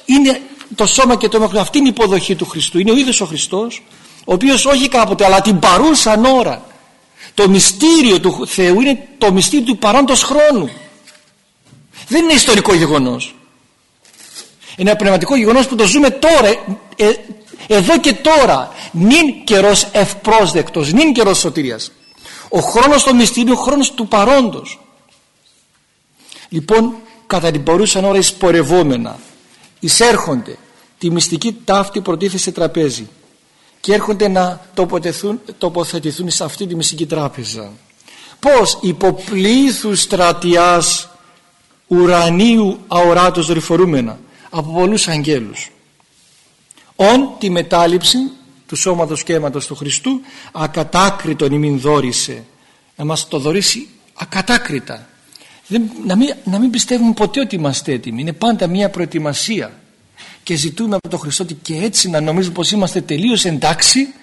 [SPEAKER 1] είναι το σώμα και το αίμα αυτή είναι η υποδοχή του Χριστού. Είναι ο ίδιος ο Χριστός ο οποίος όχι κάποτε αλλά την παρούσα ώρα. Το μυστήριο του Θεού είναι το μυστήριο του παρόντος χρόνου. Δεν είναι ιστορικό γεγονός. Είναι ένα πνευματικό γεγονός που το ζούμε τώρα ε, εδώ και τώρα. Νυν καιρός ευπρόσδεκτος νυν καιρός σωτηρίας. Ο χρόνος το μυστήριο ο χρόνος του παρόντος. Λοιπόν κατά την παρούσα ώρα εισπορευόμενα εισέρχονται τη μυστική ταύτη προτίθεση τραπέζι και έρχονται να τοποθετηθούν σε αυτή τη μυστική τράπεζα πως υποπλήθους στρατιάς ουρανίου αοράτος ρηφορούμενα από πολλούς αγγέλους ον τη μετάληψη του σώματος και αίματος του Χριστού ακατάκριτον ημιν δόρισε να μας το δωρήσει ακατάκριτα Δεν, να, μην, να μην πιστεύουμε ποτέ ότι είμαστε έτοιμοι. Είναι πάντα μια προετοιμασία. Και ζητούμε από τον Χριστό ότι και έτσι να νομίζουμε πως είμαστε τελείως εντάξει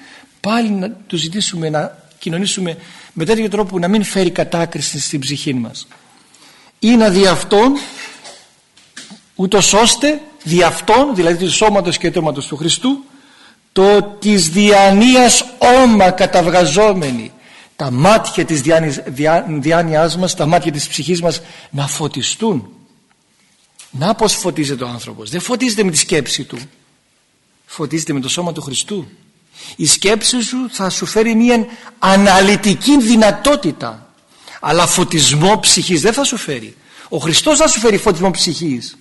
[SPEAKER 1] πάλι να του ζητήσουμε να κοινωνήσουμε με τέτοιο τρόπο που να μην φέρει κατάκριση στην ψυχή μας. Ή να δι' αυτόν ούτως ώστε δι' αυτόν δηλαδή του σώματος και του του Χριστού το της διανοίας όμα καταβγαζόμενη τα μάτια της διάνοιάς μας τα μάτια της ψυχής μας να φωτιστούν να πως φωτίζεται ο άνθρωπος. Δεν φωτίζεται με τη σκέψη του. Φωτίζεται με το σώμα του Χριστού. Η σκέψη σου θα σου φέρει μια αναλυτική δυνατότητα. Αλλά φωτισμό ψυχής δεν θα σου φέρει. Ο Χριστός θα σου φέρει φωτισμό ψυχής.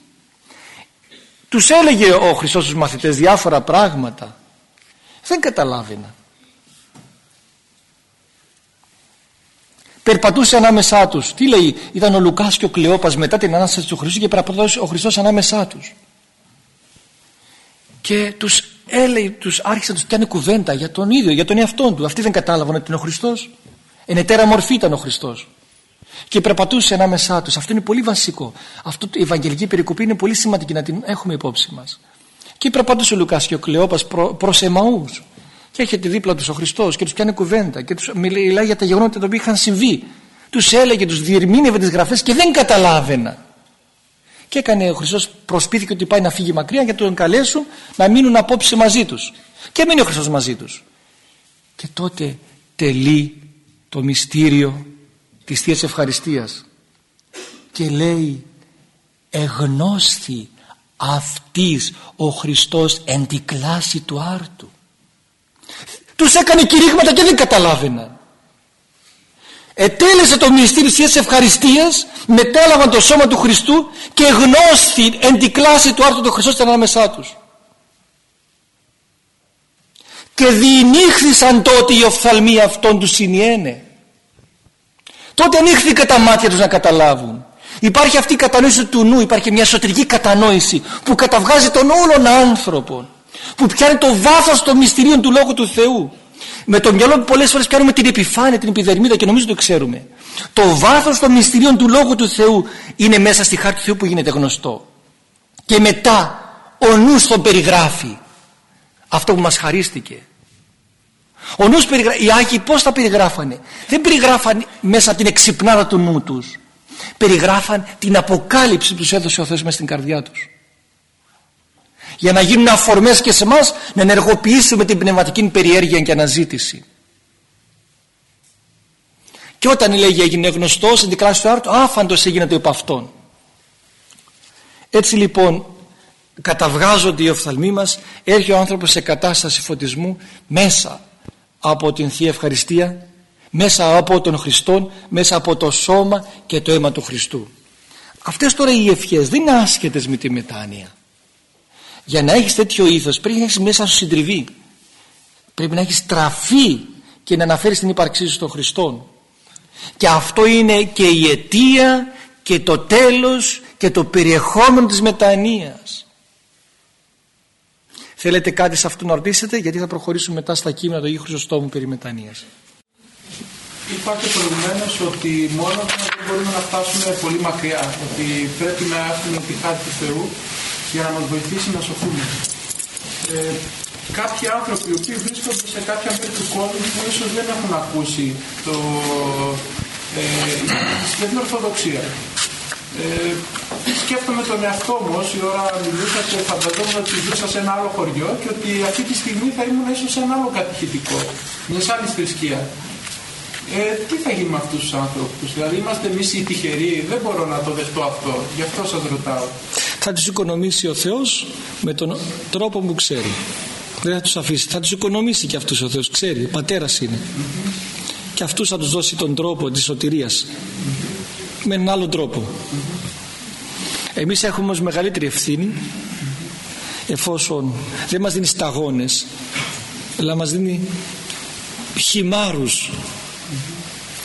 [SPEAKER 1] Τους έλεγε ο Χριστός στους μαθητές διάφορα πράγματα. Δεν καταλάβαινα περπατούσε ανάμεσά τους. Τι λέει ήταν ο Λουκάς και ο Κλεόπας μετά την Ανάσταση του Χριστού και περπατούσε ο Χριστός ανάμεσά τους. Και τους έλεγε τους άρχισε να τους κάνει κουβέντα για τον ίδιο για τον εαυτό του. Αυτοί δεν κατάλαβαν ότι είναι ο Χριστός. Ενετέρα μορφή ήταν ο Χριστός. Και περπατούσε ανάμεσά τους. Αυτό είναι πολύ βασικό. Αυτό η Ευαγγελική περικοπή είναι πολύ σημαντική να την έχουμε υπόψη μας. Και περπατούσε ο Λουκάς και ο Κλεόπας προ, προς Εμαούς και έρχεται δίπλα τους ο Χριστός και τους κάνει κουβέντα και τους μιλάει για τα γεγονότα τα οποία είχαν συμβεί. Τους έλεγε, τους διερμήνευε τις γραφές και δεν καταλάβαινα. Και έκανε ο Χριστός προσπίθηκε ότι πάει να φύγει μακριά για να τον καλέσουν να μείνουν απόψε μαζί τους. Και μείνει ο Χριστός μαζί τους. Και τότε τελεί το μυστήριο της Θείας Ευχαριστίας. Και λέει εγνώστη αυτής ο Χριστός εν τη κλάση του άρτου τους έκανε κηρύγματα και δεν καταλάβαιναν. Ετέλεσε το μυστήριο της ευχαριστίας μετέλαβαν το σώμα του Χριστού και γνώστη εν τη κλάση του άρτου του Χριστός ήταν ανάμεσά τους. Και διηνύχθησαν τότε οι οφθαλμοί αυτών τους συνιένε τότε ανοίχθηκαν τα μάτια τους να καταλάβουν. Υπάρχει αυτή η κατανόηση του νου υπάρχει μια εσωτερική κατανόηση που καταβγάζει τον όλον άνθρωπο που πιάνει το βάθος των μυστηρίων του Λόγου του Θεού. Με το μυαλό που πολλές φορές πιάνουμε την επιφάνεια, την επιδερμίδα και νομίζω το ξέρουμε. Το βάθος των μυστηρίων του Λόγου του Θεού είναι μέσα στη χάρτη του Θεού που γίνεται γνωστό. Και μετά ο νους τον περιγράφει. Αυτό που μας χαρίστηκε. Ο νους περιγρα... οι Άγιοι πώς τα περιγράφανε; Δεν περιγράφαν μέσα από την εξυπνάδα του νου τους. Περιγράφαν την αποκάλυψη που τους έδωσε ο Θεός μέσα στην καρδιά τους για να γίνουν αφορμές και σε εμάς να ενεργοποιήσουμε την πνευματική περιέργεια και αναζήτηση. Και όταν λέγει έγινε γνωστός αντικράσει του άρτου άφαντος έγινε το υπ' αυτόν. Έτσι λοιπόν καταβγάζονται οι οφθαλμοί μας έρχεται ο άνθρωπος σε κατάσταση φωτισμού μέσα από την Θεία Ευχαριστία μέσα από τον Χριστό μέσα από το σώμα και το αίμα του Χριστού. Αυτές τώρα οι ευχές δεν είναι άσχετες με τη μετάνοια για να έχεις τέτοιο ήθος πρέπει να έχεις μέσα σου συντριβή πρέπει να έχεις τραφεί και να αναφέρεις την ύπαρξή σου στον Χριστό και αυτό είναι και η αιτία και το τέλος και το περιεχόμενο της μετανοίας Θέλετε κάτι σε αυτό να ρωτήσετε γιατί θα προχωρήσουμε μετά στα κείμενα του Αγίου Χρυσοστόμου περί μετανοίας.
[SPEAKER 2] Είπατε προηγουμένως ότι μόνο δεν μπορούμε να φτάσουμε πολύ μακριά. Ότι πρέπει να έχουμε τη χάρη του Θεού για να μας βοηθήσει να σωθούμε. Ε, κάποιοι άνθρωποι οι οποίοι βρίσκονται σε κάποια μέρη του κόσμου που ίσως δεν έχουν ακούσει το, ε, την Ορθοδοξία. Ε, σκέφτομαι τον εαυτό μου όση ώρα μιλούσα και φανταζόμουν ότι ζούσα σε ένα άλλο χωριό και ότι αυτή τη στιγμή θα ήμουν ίσως σε ένα άλλο κατηχητικό, μιας άλλης θρησκείας. Ε, τι θα γίνει με αυτούς τους άνθρωπους, δηλαδή είμαστε εμείς οι τυχεροί, δεν μπορώ να το δεχτώ αυτό, γι' αυτό σας ρωτάω.
[SPEAKER 1] Θα τους οικονομήσει ο Θεός με τον τρόπο που ξέρει. Δεν θα τους αφήσει, θα τους οικονομήσει και αυτούς ο Θεός, ξέρει, πατέρας είναι. Και αυτούς θα τους δώσει τον τρόπο της σωτηρίας. Με έναν άλλο τρόπο. Εμείς έχουμε όμως μεγαλύτερη ευθύνη εφόσον δεν μας δίνει σταγόνες αλλά μας δίνει χυμάρους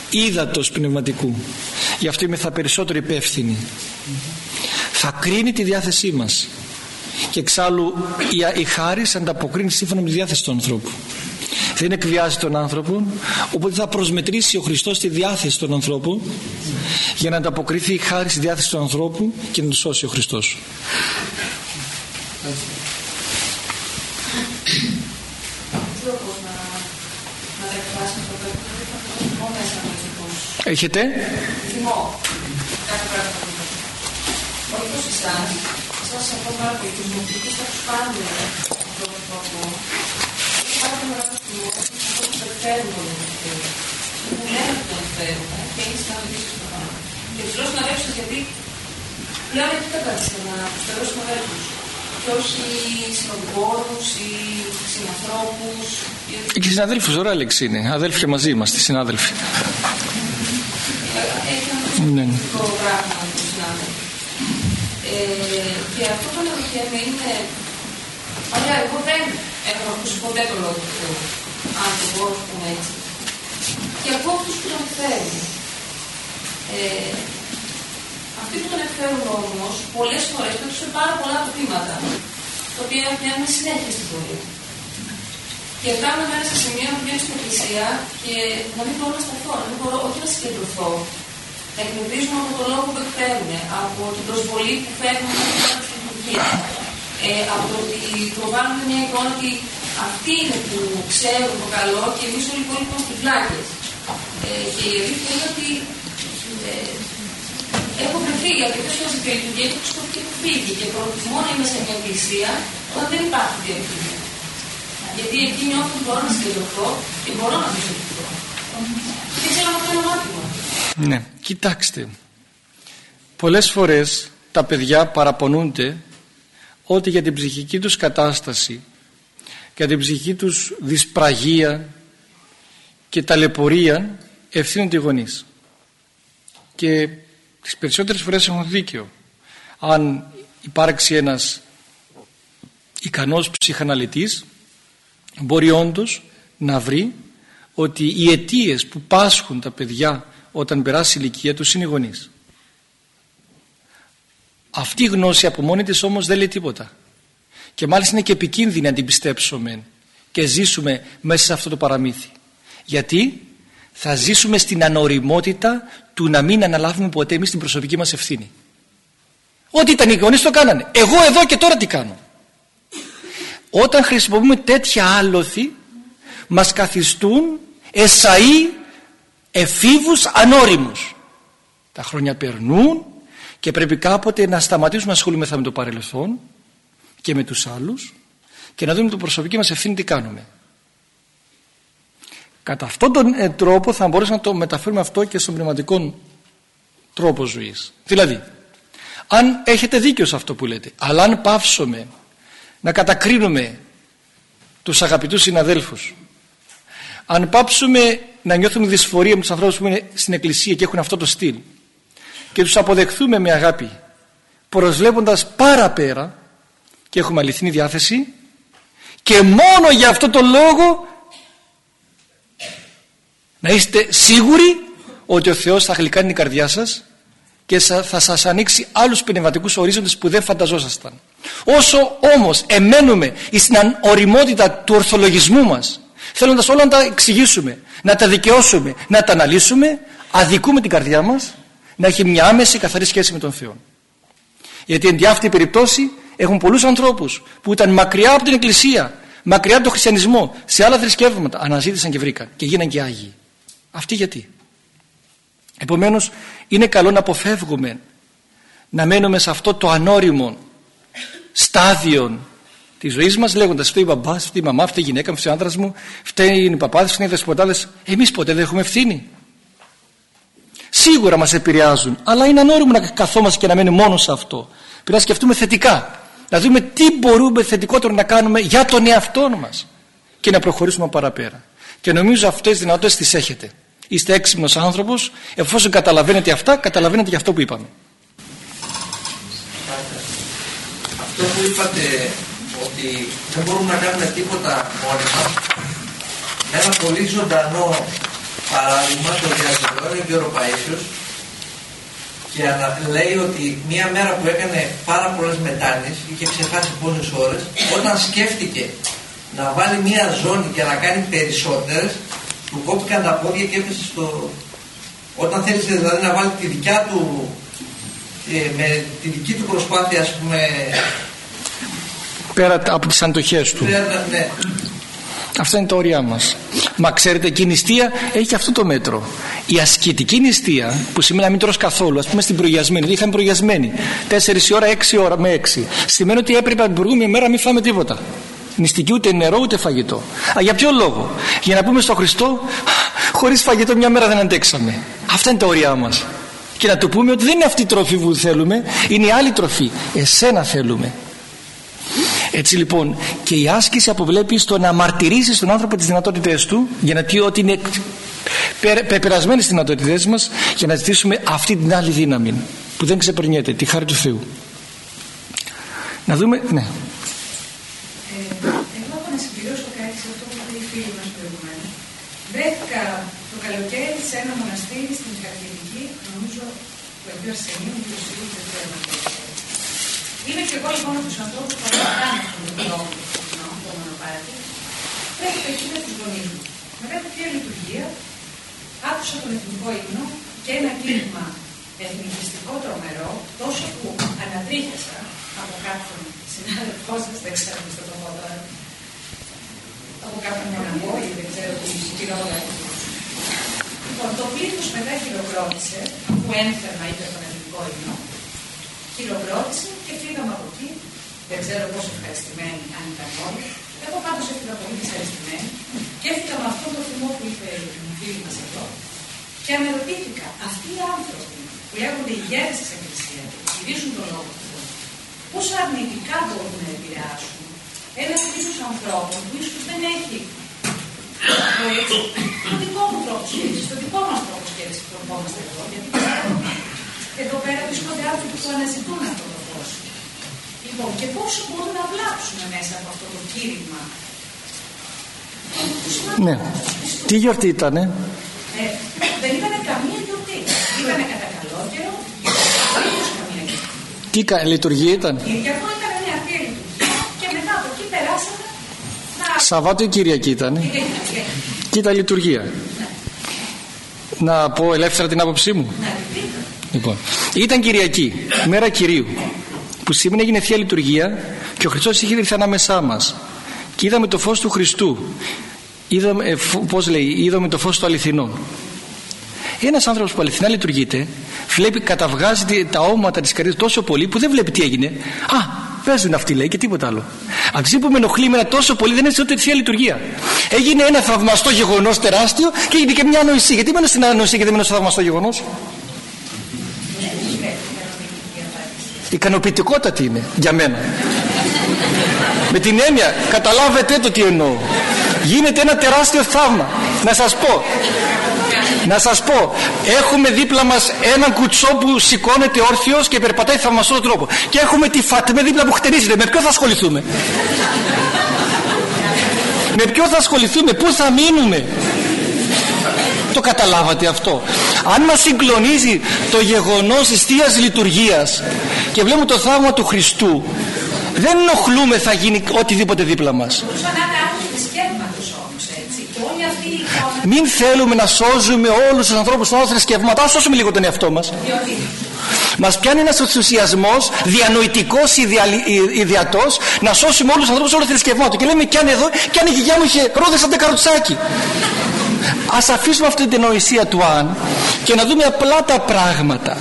[SPEAKER 1] ύδατος πνευματικού γι' αυτό είμαι θα περισσότερο υπεύθυνη θα κρίνει τη διάθεσή μας. Και εξάλλου η, η χάρη ανταποκρίνει σύμφωνα με τη διάθεση του ανθρώπου. Δεν εκβιάζει τον άνθρωπο οπότε θα προσμετρήσει ο Χριστός τη διάθεση των ανθρώπων για να ανταποκριθεί χάρη στη διάθεση του ανθρώπου και να του σώσει ο Χριστός. Έχετε; Θυμό. Κάτι πράγμα. Όχι πως εσάς, σας από πάρα πολύ τους μορφικούς θα τους κάνουν αυτό το τρόπο. Έχει πάρα πολύ μεγάλο θυμό, αυτό που εκφέρουν τον μορφικό. Που λένε ότι τον εκφέρουν και είναι συναντήσεις στο πάνω. Και τους λέω συναδέλφους γιατί πλέον έχει κατάσταση να τους θέλω συναδέλφους και όχι συνοδοιπόρους ή συνανθρώπους. Και συναδέλφους, ωραία λέξη είναι. Αδέλφια μαζί είμαστε, συνάδελφοι. Ναι. Το πράγμα του συνάδελφου. Ε, και αυτό που αναρωτιέμαι είναι, ωραία, εγώ δεν έχω ακούσει ποτέ το λόγο του Θεού, αν το μπορώ να πούμε έτσι. Και από αυτούς που τον εκφέρουν. Ε, αυτοί που τον εκφέρουν όμως, πολλές φορές πέφτουν σε πάρα πολλά βήματα, τα οποία πιάνουν συνέχεια στην πορεία. Και φτάνουμε μέσα σε σημείο να πηγαίνω στην εκκλησία και να μην μπορώ να σταθώ, να μην μπορώ όχι να συγκεντρωθώ, εκνευρίζουμε από τον λόγο που εκφέρουν, από την προσβολή που φέρνουν στην λειτουργία, ε, από το ότι προβάλλουν μια εικόνα ότι αυτοί είναι που ξέρουν το καλό και εμείς όλοι οι υπόλοιποι είμαστε πλάκε. Ε, και η αλήθεια είναι ότι ε, έχω βρεθεί γιατί δεν σου και λειτουργία και έχω φύγει και προτιμώ να είμαι σε μια εκκλησία όταν δεν υπάρχει διαλειτουργία. Γιατί εκεί νιώθω ότι μπορώ να συγκεντρωθώ και μπορώ να προσευχηθώ. Και ξέρω αυτό είναι μάθημα. Ναι, κοιτάξτε. Πολλές φορές τα παιδιά παραπονούνται ότι για την ψυχική τους κατάσταση για την ψυχική τους δυσπραγία και ταλαιπωρία ευθύνονται οι γονείς. Και τις περισσότερες φορές έχουν δίκιο. Αν υπάρξει ένας ικανός ψυχαναλυτής μπορεί όντως να βρει ότι οι αιτίες που πάσχουν τα παιδιά όταν περάσει η ηλικία τους είναι οι γονείς. Αυτή η γνώση από μόνη της όμως δεν λέει τίποτα. Και μάλιστα είναι και επικίνδυνη να την πιστέψουμε και ζήσουμε μέσα σε αυτό το παραμύθι. Γιατί θα ζήσουμε στην ανοριμότητα του να μην αναλάβουμε ποτέ εμείς την προσωπική μας ευθύνη. Ό,τι ήταν οι γονείς το κάνανε. Εγώ εδώ και τώρα τι κάνω. Όταν χρησιμοποιούμε τέτοια άλοθη μας καθιστούν εσαΐ εφήβους ανώριμους. Τα χρόνια περνούν και πρέπει κάποτε να σταματήσουμε να ασχολούμεθα με το παρελθόν και με τους άλλους και να δούμε το προσωπική μας ευθύνη τι κάνουμε. Κατά αυτόν τον ε, τρόπο θα μπορέσουμε να το μεταφέρουμε αυτό και στον πνευματικό τρόπο ζωής. Δηλαδή, αν έχετε δίκιο σε αυτό που λέτε, αλλά αν πάυσουμε να κατακρίνουμε τους αγαπητούς συναδέλφους, αν πάψουμε να νιώθουμε δυσφορία με τους ανθρώπους που είναι στην εκκλησία και έχουν αυτό το στυλ και τους αποδεχθούμε με αγάπη προσβλέποντας πέρα και έχουμε αληθινή διάθεση και μόνο για αυτό το λόγο να είστε σίγουροι ότι ο Θεός θα γλυκάνει την καρδιά σας και θα σας ανοίξει άλλους πνευματικούς ορίζοντες που δεν φανταζόσασταν. Όσο όμως εμένουμε στην οριμότητα του ορθολογισμού μας θέλοντας όλα να τα εξηγήσουμε, να τα δικαιώσουμε, να τα αναλύσουμε αδικούμε την καρδιά μας να έχει μια άμεση καθαρή σχέση με τον Θεό. Γιατί εν αυτή η περιπτώση έχουν πολλούς ανθρώπους που ήταν μακριά από την Εκκλησία, μακριά από τον χριστιανισμό, σε άλλα θρησκεύματα, αναζήτησαν και βρήκαν και γίναν και Άγιοι. Αυτοί γιατί; Επομένως είναι καλό να αποφεύγουμε να μένουμε σε αυτό το ανώριμο στάδιο της ζωής μας λέγοντας φταίει ο μπαμπά, φταίει η μαμά, φταίει η γυναίκα μου, φταίει ο άντρα μου, φταίει οι παπάδες, φταίει οι δεσποτάδε. Εμείς ποτέ δεν έχουμε ευθύνη. Σίγουρα μας επηρεάζουν, αλλά είναι ανώριμο να καθόμαστε και να μένουμε μόνο σε αυτό. Πρέπει να σκεφτούμε θετικά. Να δούμε τι μπορούμε θετικότερο να κάνουμε για τον εαυτό μας και να προχωρήσουμε παραπέρα. Και νομίζω αυτές τις δυνατότητες τις έχετε. Είστε έξυπνος άνθρωπος, εφόσον καταλαβαίνετε αυτά, καταλαβαίνετε και αυτό που είπαμε.
[SPEAKER 3] Αυτό που είπατε ότι δεν μπορούμε να κάνουμε τίποτα μόνοι μας. Ένα πολύ ζωντανό παράδειγμα το διαβεβαιώνει ο Γιώργο Παΐσιος και λέει ότι μία μέρα που έκανε πάρα πολλές μετάνοιες, είχε ξεχάσει πόσες ώρες, όταν σκέφτηκε να βάλει μια ζώνη και να κάνει περισσότερες του κόπηκαν τα πόδια και έπεσε στο... Όταν θέλησε δηλαδή να βάλει τη δικιά του ε, με τη δική του προσπάθεια ας πούμε
[SPEAKER 1] πέρα από τις αντοχές του
[SPEAKER 3] πέρα, ναι.
[SPEAKER 1] Αυτά είναι τα όρια μας. Μα ξέρετε και η νηστεία έχει αυτό το μέτρο. Η ασκητική νηστεία που σημαίνει να μην τρως καθόλου, ας πούμε στην προγιασμένη, είχαμε προγιασμένη 4 ώρα, 6 ώρα με 6. Σημαίνει ότι έπρεπε την προηγούμενη μέρα να μην φάμε τίποτα. Νηστική ούτε νερό ούτε φαγητό. Α, για ποιο λόγο; Για να πούμε στο Χριστό, χωρίς φαγητό μια μέρα δεν αντέξαμε. Αυτά είναι τα όρια μας. Και να του πούμε ότι δεν είναι αυτή η τροφή που θέλουμε, είναι η άλλη τροφή. Εσένα θέλουμε. Έτσι λοιπόν και η άσκηση αποβλέπει στο να μαρτυρήσεις στον άνθρωπο τις δυνατότητές του για να πει ότι είναι πεπερασμένες τις δυνατότητές μας για να ζητήσουμε αυτή την άλλη δύναμη που δεν ξεπερνιέται, τη χάρη του Θεού. Να δούμε, ναι.
[SPEAKER 4] Βρέθηκα το καλοκαίρι σε ένα μοναστήρι στην Καρδιλική, νομίζω του Αγίου Αρσενίου, του Ιωσήου του Είμαι και εγώ λοιπόν από τους ανθρώπους που θα κάνω τον δρόμο το μονοπάτι. Βρέθηκα εκεί με του γονεί μου. Μετά από μια λειτουργία, άκουσα τον εθνικό ύμνο και ένα κίνημα εθνικιστικό τρομερό, τόσο που ανατρίχιασα από κάποιον συνάδελφό σας, δεν ξέρω πώς θα το πω τώρα, από κάποιον μοναμό ή δεν ξέρω τι χειρότερα. Λοιπόν, το πλήθος μετά χειροκρότησε, που ένθερμα είπε τον εθνικό ύμνο, χειροκρότησε και φύγαμε από εκεί. Δεν ξέρω πόσο ευχαριστημένοι αν ήταν όλοι. Εγώ πάντως έφυγα πολύ δυσαρεστημένη και έφυγα με αυτό το θυμό που είπε η φίλη μας εδώ και αναρωτήθηκα, αυτοί οι άνθρωποι που λέγονται ηγέτες της Εκκλησίας και στηρίζουν τον λόγο του Θεού, πόσο αρνητικά μπορούν να επηρεάσουν ένα είδο ανθρώπων που ίσως δεν έχει το δικό μου τρόπο σκέψη, το δικό μας τρόπο σκέψη που ερχόμαστε εδώ, γιατί εδώ πέρα βρίσκονται άνθρωποι που αναζητούν αυτό το φως. Λοιπόν, και πόσο μπορούν να βλάψουν μέσα από αυτό το κήρυγμα.
[SPEAKER 1] Ναι. Τι γιορτή ήτανε;
[SPEAKER 4] Ε, δεν ήταν καμία γιορτή. Ήταν κατά καλό καιρό, δεν καμία γιορτή.
[SPEAKER 1] Τι λειτουργία ήταν;
[SPEAKER 4] Και αυτό ήταν μια θεία λειτουργία και μετά από εκεί περάσαμε να...
[SPEAKER 1] Σαββάτο ή Κυριακή ήταν. Και ήταν λειτουργία. Ναι. Να πω ελεύθερα την άποψή μου.
[SPEAKER 4] Ναι,
[SPEAKER 1] Λοιπόν, ήταν Κυριακή, μέρα Κυρίου, που σήμερα έγινε Θεία Λειτουργία και ο Χριστός είχε ήρθε ανάμεσά μας και είδαμε το φως του Χριστού. Είδαμε, ε, πώς λέει, είδαμε το φως του αληθινό. Ένας άνθρωπος που αληθινά λειτουργείται, βλέπει, καταβγάζει τα όματα της καρδιάς τόσο πολύ που δεν βλέπει τι έγινε. Α, παίζουν αυτοί λέει και τίποτα άλλο. Αυτή που με ενοχλεί με τόσο πολύ δεν είναι ούτε θεία λειτουργία. Έγινε ένα θαυμαστό γεγονός τεράστιο και έγινε και μια ανοησία. Γιατί μένω στην ανοησία και δεν μένω στο θαυμαστό γεγονός; Ικανοποιητικότατη είναι για μένα. Με την έννοια καταλάβετε το τι εννοώ. Γίνεται ένα τεράστιο θαύμα. Να σας πω. Να σας πω. Έχουμε δίπλα μας έναν κουτσό που σηκώνεται όρθιος και περπατάει θαυμαστό τρόπο. Και έχουμε τη Φατμέ δίπλα που χτενίζεται. Με ποιο θα ασχοληθούμε; Με ποιο θα ασχοληθούμε; Πού θα μείνουμε; Το καταλάβατε αυτό. Αν μας συγκλονίζει το γεγονός της Θείας Λειτουργίας και βλέπουμε το θαύμα του Χριστού δεν ενοχλούμε θα γίνει οτιδήποτε δίπλα μας. Μην θέλουμε να σώζουμε όλους τους ανθρώπους των άλλων θρησκευμάτων ας σώσουμε λίγο τον εαυτό μας. Μας πιάνει ένας ενθουσιασμός διανοητικός, ιδιατός να σώσουμε όλους τους ανθρώπους όλων των θρησκευμάτων και λέμε κι αν εδώ κι αν η γιαγιά μου είχε ρόδες σαν καροτσάκι ας αφήσουμε αυτή την νοησία του αν και να δούμε απλά τα πράγματα.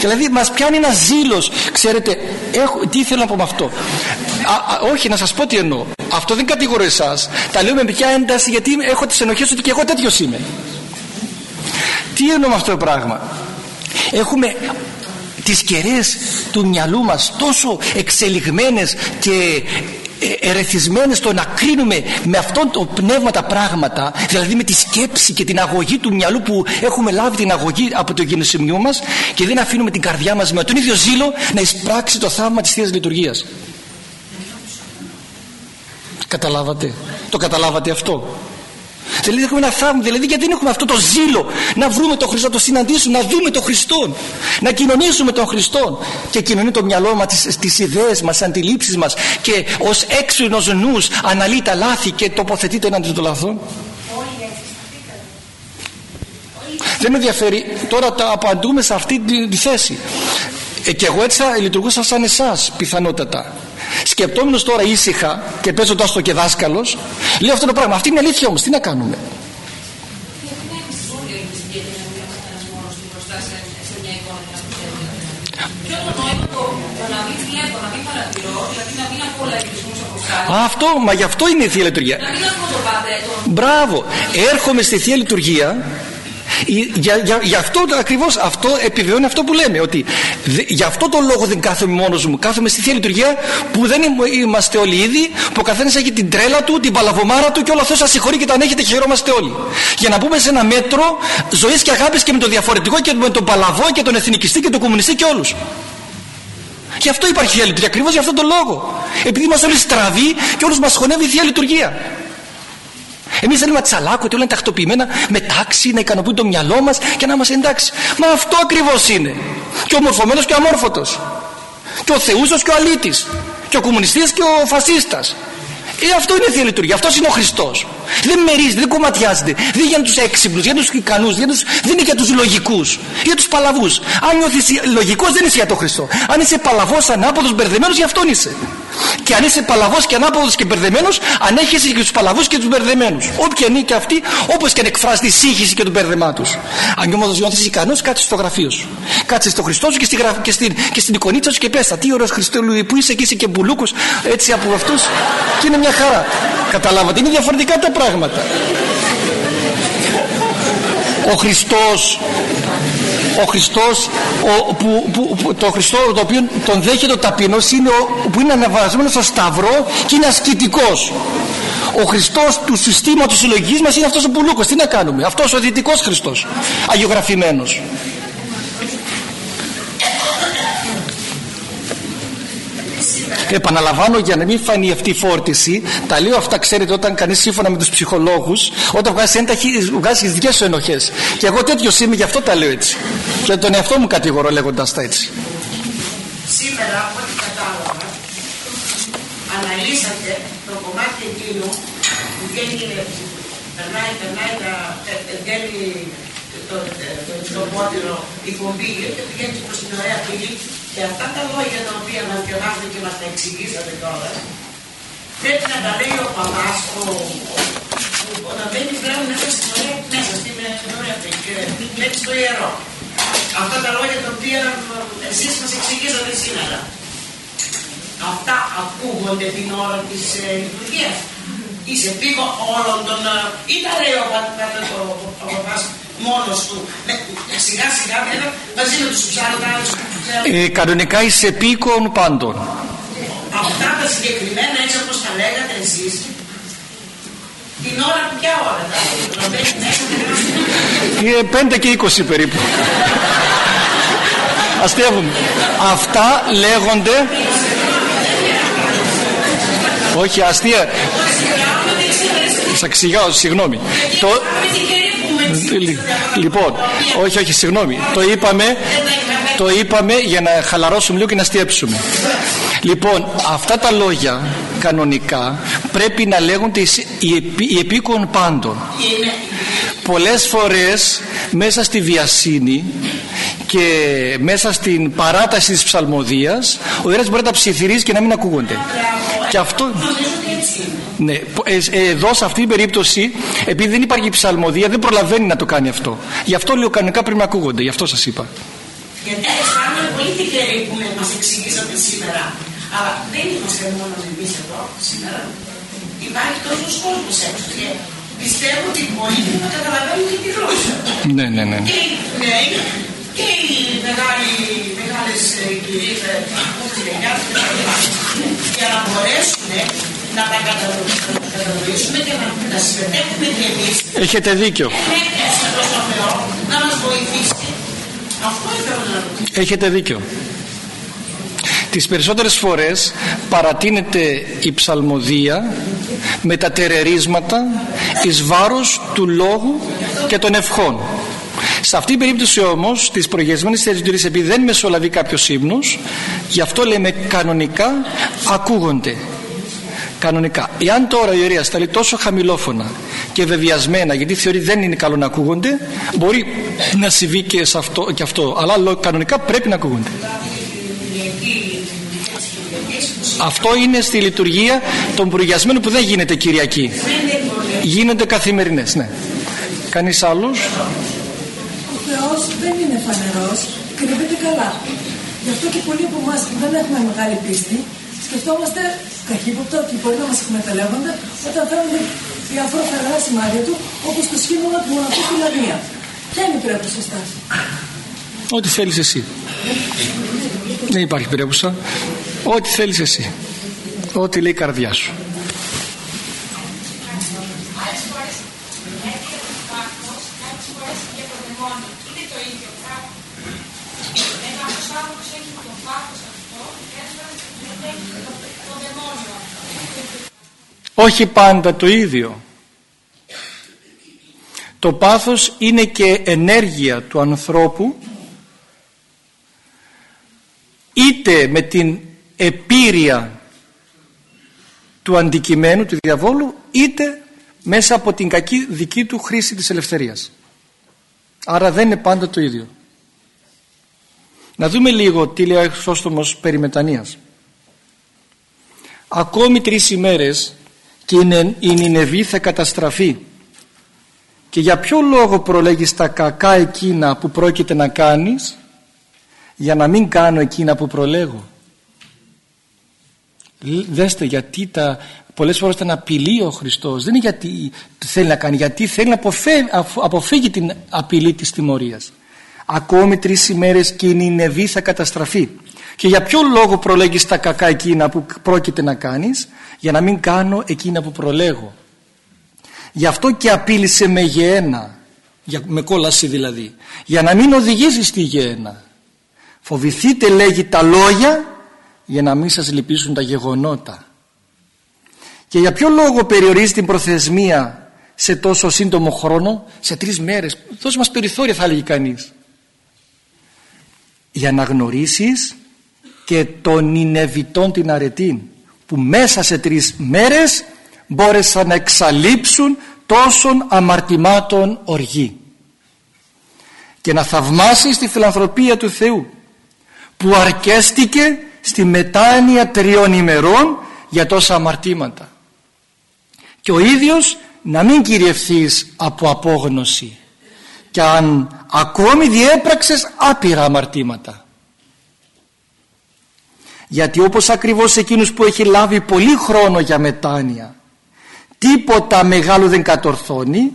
[SPEAKER 1] Δηλαδή μας πιάνει ένας ζήλος ξέρετε έχω, τι θέλω να πω με αυτό. Α, όχι να σας πω τι εννοώ. Αυτό δεν κατηγορώ εσάς. Τα λέω με ποια ένταση γιατί έχω τις ενοχές ότι και εγώ τέτοιος είμαι. Τι εννοώ με αυτό το πράγμα. Έχουμε τις κεραίες του μυαλού μας τόσο εξελιγμένες και ε, ερεθισμένες στο να κρίνουμε με αυτό το πνεύμα τα πράγματα δηλαδή με τη σκέψη και την αγωγή του μυαλού που έχουμε λάβει την αγωγή από το γενεσιμιό μας και δεν αφήνουμε την καρδιά μας με τον ίδιο ζήλο να εισπράξει το θαύμα της Θείας Λειτουργίας. Καταλάβατε; Το καταλάβατε αυτό; Δηλαδή έχουμε ένα θαύμα. Δηλαδή γιατί δεν έχουμε αυτό το ζήλο να βρούμε τον Χριστό, να το συναντήσουμε, να δούμε τον Χριστό. Να κοινωνήσουμε τον Χριστό. Και κοινωνεί το μυαλό μας, τις ιδέες μας, τις αντιλήψεις μας και ως έξυπνος νους αναλύει τα λάθη και τοποθετείται εναντίον των λαθών. Δεν με ενδιαφέρει. Τώρα τα απαντούμε σε αυτή τη, θέση. Ε, και εγώ έτσι θα λειτουργούσα σαν εσάς πιθανότατα. Σκεπτόμενος τώρα ήσυχα και παίζοντας το και δάσκαλος, λέω αυτό το πράγμα. Αυτή είναι αλήθεια όμως. Τι να κάνουμε; Αυτό, μα γι' αυτό είναι η Θεία Λειτουργία. Μπράβο. Έρχομαι στη Θεία Λειτουργία για, για, για αυτό ακριβώς αυτό επιβεβαιώνει αυτό που λέμε ότι γι' αυτό το λόγο δεν κάθομαι μόνος μου κάθομαι στη Θεία Λειτουργία που δεν είμαστε όλοι ήδη που ο καθένας έχει την τρέλα του, την παλαβομάρα του και όλο αυτός σας συγχωρεί και τα ανέχετε και χαιρόμαστε όλοι για να πούμε σε ένα μέτρο ζωής και αγάπης και με το διαφορετικό και με τον παλαβό και τον εθνικιστή και τον κομμουνιστή και όλους Γι' αυτό υπάρχει Θεία Λειτουργία, ακριβώς για αυτόν τον λόγο. Επειδή είμαστε όλοι στραβοί και όλους μας χωνεύει η Θεία Λειτουργία. Εμείς θέλουμε να τσαλάκω ότι όλα είναι τακτοποιημένα με τάξη, να ικανοποιούν το μυαλό μας και να είμαστε εντάξει. Μα αυτό ακριβώς είναι. Και ο μορφωμένος και ο αμόρφωτος. Και ο θεούσος και ο αλήτης. Και ο κομμουνιστής και ο φασίστας. Ε, αυτό είναι η Θεία Λειτουργία. Αυτός είναι ο Χριστός. Δεν μερίζεται, δεν κομματιάζεται. Δεν είναι για τους έξυπνους, για τους ικανούς, τους... δεν είναι για τους λογικούς, για τους παλαβούς. Αν νιώθεις λογικός, δεν είσαι για τον Χριστό. Αν είσαι παλαβός, ανάποδος, μπερδεμένος, γι' αυτόν είσαι. Και αν είσαι παλαβός και ανάποδος και μπερδεμένος, ανέχεσαι και τους παλαβούς και τους μπερδεμένους. Όποια είναι και αυτοί, όπως και αν εκφράζει τη σύγχυση και τον μπέρδεμά τους. Αν όμως νιώθεις ικανός, κάτσε στο γραφείο σου. Κάτσε στο Χριστό σου και, στη γρα... και, στην... και στην εικονίτσα σου και πέστα. Τι ωραίος Χριστός που είσαι και είσαι και μπουλούκος έτσι από αυτούς. Και είναι μια χαρά. Καταλάβατε, είναι διαφορετικά τα πράγματα. Ο Χριστός ο Χριστός ο, που, που, το Χριστό το οποίο τον δέχεται ο ταπεινός είναι ο, που είναι αναβασμένος στο σταυρό και είναι ασκητικός. Ο Χριστός του συστήματος συλλογικής μας είναι αυτός ο Πουλούκος τι να κάνουμε; Αυτός ο δυτικός Χριστός αγιογραφημένος Επαναλαμβάνω για να μην φανεί αυτή η φόρτιση, τα λέω αυτά, ξέρετε, όταν κανεί σύμφωνα με του ψυχολόγου, όταν βγάζει ένταχη, βγάζει τι δικέ σου ενοχέ. Και εγώ τέτοιο είμαι, γι' αυτό τα λέω έτσι. Και τον εαυτό μου κατηγορώ λέγοντα τα έτσι.
[SPEAKER 5] Σήμερα, από ό,τι κατάλαβα, αναλύσατε το κομμάτι εκείνο που βγαίνει, περνάει, περνάει τα, βγαίνει το, το, το, η κομπή και πηγαίνει προ την ωραία πηγή και αυτά τα λόγια τα οποία μας διαβάζετε και μας τα εξηγήσατε τώρα, πρέπει να τα λέει ο παπάς, ο, ο, να μπαίνει πλέον μέσα στην ωραία, μέσα στην ωραία και μπαίνει στο ιερό. Αυτά τα λόγια τα οποία εσείς μας εξηγήσατε σήμερα. Αυτά ακούγονται την ώρα της ε, λειτουργίας. Είσαι πίκο όλων των... Ε, ή τα λέει ο παπάς μόνος του. Σιγά σιγά βέβαια μαζί με τους ψάρτες
[SPEAKER 1] ε, κανονικά είσαι πίκον πάντων.
[SPEAKER 5] Αυτά τα συγκεκριμένα έτσι όπως τα λέγατε εσείς την ώρα που ποια ώρα
[SPEAKER 1] Είναι 5 και 20 περίπου. Αστείευουμε. Αυτά λέγονται όχι αστεία. Σας εξηγάω, συγγνώμη. Το... Λοιπόν, όχι, όχι, συγγνώμη. Το είπαμε, το είπαμε για να χαλαρώσουμε λίγο και να στιέψουμε. Λοιπόν, αυτά τα λόγια κανονικά πρέπει να λέγονται οι επίκον πάντων. Πολλές φορές μέσα στη βιασύνη και μέσα στην παράταση της ψαλμοδίας ο ιεράς μπορεί να τα ψιθυρίζει και να μην ακούγονται. Και αυτό... Ναι, ε, ε, εδώ σε αυτή την περίπτωση, επειδή δεν υπάρχει ψαλμοδία, δεν προλαβαίνει να το κάνει αυτό. Γι' αυτό λέω κανονικά πρέπει να ακούγονται, γι' αυτό σας είπα.
[SPEAKER 5] Γιατί αισθάνομαι πολύ τυχεροί που μας εξηγήσατε σήμερα. Αλλά δεν είμαστε μόνος εμείς εδώ σήμερα. Υπάρχει τόσος κόσμος έξω και πιστεύω ότι πολλοί δεν θα καταλαβαίνουν και τη γλώσσα.
[SPEAKER 1] Ναι, ναι, ναι.
[SPEAKER 5] Και οι νέοι και οι μεγάλοι, μεγάλες ε, κυρίες, για να μπορέσουν να τα κατανοήσουμε και να, συμμετέχουμε και εμείς.
[SPEAKER 1] Έχετε δίκιο.
[SPEAKER 5] να μας βοηθήσει. Αυτό ήθελα να ρωτήσω.
[SPEAKER 1] Έχετε δίκιο. τις περισσότερες φορές παρατείνεται η ψαλμοδία με τα τερερίσματα εις βάρος του λόγου και των ευχών σε αυτή την περίπτωση όμως της προγεσμένης θεατητήρης επειδή δεν μεσολαβεί κάποιος ύμνος γι' αυτό λέμε κανονικά ακούγονται κανονικά εάν τώρα η ωραία σταλεί τόσο χαμηλόφωνα και βεβαιασμένα γιατί θεωρεί δεν είναι καλό να ακούγονται μπορεί να συμβεί και, σε αυτό, και αυτό αλλά κανονικά πρέπει να ακούγονται αυτό είναι στη λειτουργία των προγιασμένων που δεν γίνεται Κυριακή γίνονται καθημερινές ναι. κανείς άλλος;
[SPEAKER 6] Θεός δεν είναι φανερός, κρύβεται καλά. Γι' αυτό και πολλοί από εμάς που δεν έχουμε μεγάλη πίστη, σκεφτόμαστε καχύποπτα ότι μπορεί να μας εκμεταλλεύονται όταν φέρνουν διάφορα φανερά σημάδια του, όπως το σχήμα του μοναχού στη Λανία. Ποια είναι η πρέπουσα στάση.
[SPEAKER 1] Ό,τι θέλεις εσύ. Δεν υπάρχει πρέπουσα. Ό,τι θέλεις εσύ. Ό,τι λέει η καρδιά σου. Όχι πάντα το ίδιο. Το πάθος είναι και ενέργεια του ανθρώπου είτε με την επίρρεια του αντικειμένου του διαβόλου είτε μέσα από την κακή δική του χρήση της ελευθερίας. Άρα δεν είναι πάντα το ίδιο. Να δούμε λίγο τι λέει ο Χρυσόστομος περί μετανοίας. Ακόμη τρεις ημέρες και η Νινεβή θα καταστραφεί. Και για ποιο λόγο προλέγεις τα κακά εκείνα που πρόκειται να κάνεις για να μην κάνω εκείνα που προλέγω; Δέστε γιατί τα, πολλές φορές τα απειλεί ο Χριστός. Δεν είναι γιατί θέλει να κάνει γιατί θέλει να αποφύγει, την απειλή της τιμωρίας. Ακόμη τρεις ημέρες και η Νινεβή θα καταστραφεί. Και για ποιο λόγο προλέγεις τα κακά εκείνα που πρόκειται να κάνεις για να μην κάνω εκείνα που προλέγω. Γι' αυτό και απείλησε με γεένα, με κόλαση δηλαδή, για να μην οδηγήσει στη γεένα. Φοβηθείτε λέγει τα λόγια για να μην σας λυπήσουν τα γεγονότα. Και για ποιο λόγο περιορίζει την προθεσμία σε τόσο σύντομο χρόνο, σε τρεις μέρες. Δώσε μας περιθώρια θα έλεγε κανείς. Για να γνωρίσεις και των Νινεβιτών την αρετή που μέσα σε τρεις μέρες μπόρεσαν να εξαλείψουν τόσων αμαρτημάτων οργή. Και να θαυμάσει τη φιλανθρωπία του Θεού που αρκέστηκε στη μετάνοια τριών ημερών για τόσα αμαρτήματα. Και ο ίδιος να μην κυριευθείς από απόγνωση. Και αν ακόμη διέπραξες άπειρα αμαρτήματα γιατί όπως ακριβώς εκείνους που έχει λάβει πολύ χρόνο για μετάνοια τίποτα μεγάλο δεν κατορθώνει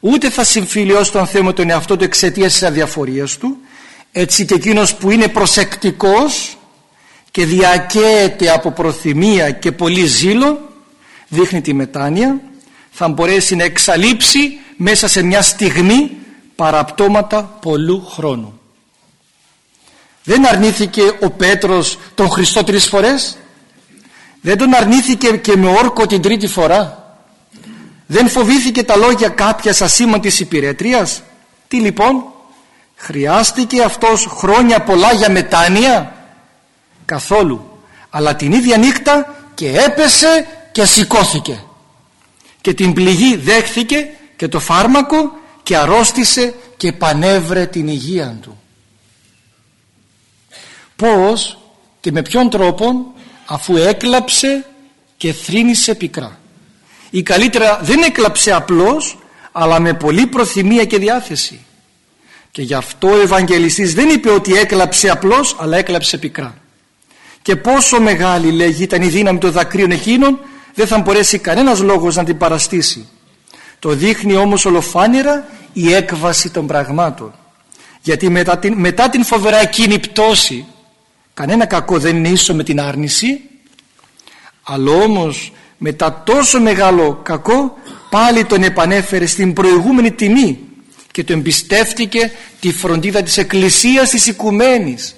[SPEAKER 1] ούτε θα συμφιλιώσει τον Θεό με τον εαυτό του εξαιτίας της αδιαφορίας του έτσι και εκείνος που είναι προσεκτικός και διακαίεται από προθυμία και πολύ ζήλο δείχνει τη μετάνοια θα μπορέσει να εξαλείψει μέσα σε μια στιγμή παραπτώματα πολλού χρόνου δεν αρνήθηκε ο Πέτρος τον Χριστό τρεις φορές; Δεν τον αρνήθηκε και με όρκο την τρίτη φορά; Δεν φοβήθηκε τα λόγια κάποιας ασήμαντης υπηρέτριας; Τι λοιπόν, χρειάστηκε αυτός χρόνια πολλά για μετάνοια; Καθόλου. Αλλά την ίδια νύχτα και έπεσε και σηκώθηκε. Και την πληγή δέχθηκε και το φάρμακο και αρρώστησε και πανέβρε την υγεία του πώς και με ποιον τρόπο αφού έκλαψε και θρύνησε πικρά. Ή καλύτερα δεν έκλαψε απλώς αλλά με πολύ προθυμία και διάθεση. Και γι' αυτό ο Ευαγγελιστής δεν είπε ότι έκλαψε απλώς αλλά έκλαψε πικρά. Και πόσο μεγάλη λέγει ήταν η δύναμη των δακρύων εκείνων δεν θα μπορέσει κανένας λόγος να την παραστήσει. Το δείχνει όμως ολοφάνερα η έκβαση των πραγμάτων. Γιατί μετά την, μετά την φοβερά εκείνη πτώση κανένα κακό δεν είναι ίσο με την άρνηση αλλά όμως μετά τόσο μεγάλο κακό πάλι τον επανέφερε στην προηγούμενη τιμή και του εμπιστεύτηκε τη φροντίδα της Εκκλησίας της Οικουμένης.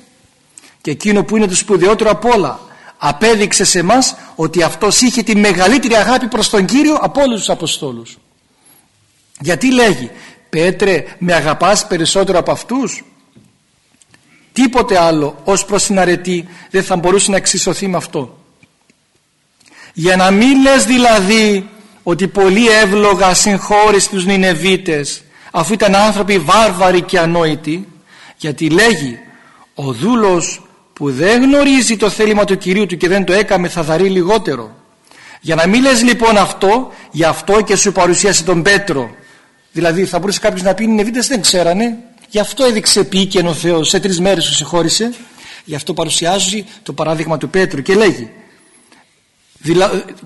[SPEAKER 1] Και εκείνο που είναι το σπουδαιότερο απ' όλα απέδειξε σε μας ότι αυτός είχε τη μεγαλύτερη αγάπη προς τον Κύριο από όλους τους Αποστόλους. Γιατί λέγει Πέτρε με αγαπάς περισσότερο από αυτούς τίποτε άλλο ως προς την αρετή δεν θα μπορούσε να εξισωθεί με αυτό. Για να μην λες δηλαδή ότι πολύ εύλογα συγχώρησε τους Νινεβίτες αφού ήταν άνθρωποι βάρβαροι και ανόητοι γιατί λέγει ο δούλος που δεν γνωρίζει το θέλημα του Κυρίου του και δεν το έκαμε θα δαρεί λιγότερο για να μην λες λοιπόν αυτό γι' αυτό και σου παρουσίασε τον Πέτρο. Δηλαδή θα μπορούσε κάποιος να πει οι Νινεβίτες δεν ξέρανε γι' αυτό έδειξε ποιήκεν ο Θεός. Σε τρεις μέρες σου συγχώρησε γι' αυτό παρουσιάζει το παράδειγμα του Πέτρου και λέγει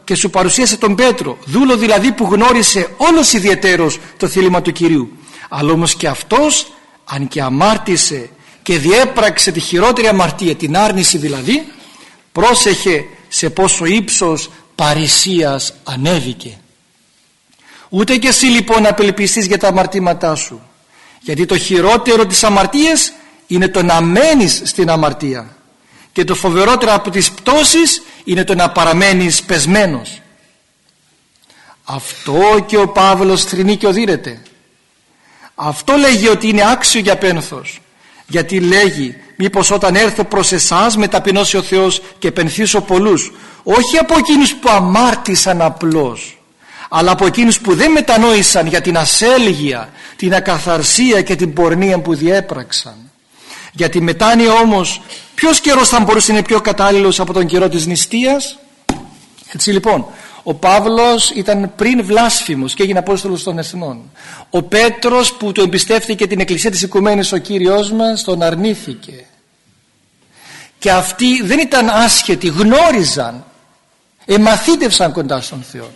[SPEAKER 1] και σου παρουσίασε τον Πέτρο δούλο δηλαδή που γνώρισε όλος ιδιαιτέρως το θέλημα του Κυρίου. Αλλά όμως και αυτός αν και αμάρτησε και διέπραξε τη χειρότερη αμαρτία την άρνηση δηλαδή πρόσεχε σε πόσο ύψος παρησίας ανέβηκε. Ούτε και εσύ λοιπόν να απελπιστείς για τα αμαρτήματά σου γιατί το χειρότερο της αμαρτίας είναι το να μένεις στην αμαρτία. Και το φοβερότερο από τις πτώσεις είναι το να παραμένεις πεσμένος. Αυτό και ο Παύλος θρυνεί και οδύρεται αυτό λέγει ότι είναι άξιο για πένθος. Γιατί λέγει μήπως όταν έρθω προς εσάς με ταπεινώσει ο Θεός και πενθήσω πολλούς όχι από εκείνους που αμάρτησαν απλώς αλλά από εκείνους που δεν μετανόησαν για την ασέλγεια την ακαθαρσία και την πορνεία που διέπραξαν για τη μετάνοια όμως ποιος καιρός θα μπορούσε να είναι πιο κατάλληλος από τον καιρό της νηστείας; Έτσι λοιπόν ο Παύλος ήταν πριν βλάσφημος και έγινε απόστολος των εθνών. Ο Πέτρος που του εμπιστεύτηκε την εκκλησία της Οικουμένης ο Κύριος μας τον αρνήθηκε. Και αυτοί δεν ήταν άσχετοι, γνώριζαν, εμαθήτευσαν κοντά στον Θεό.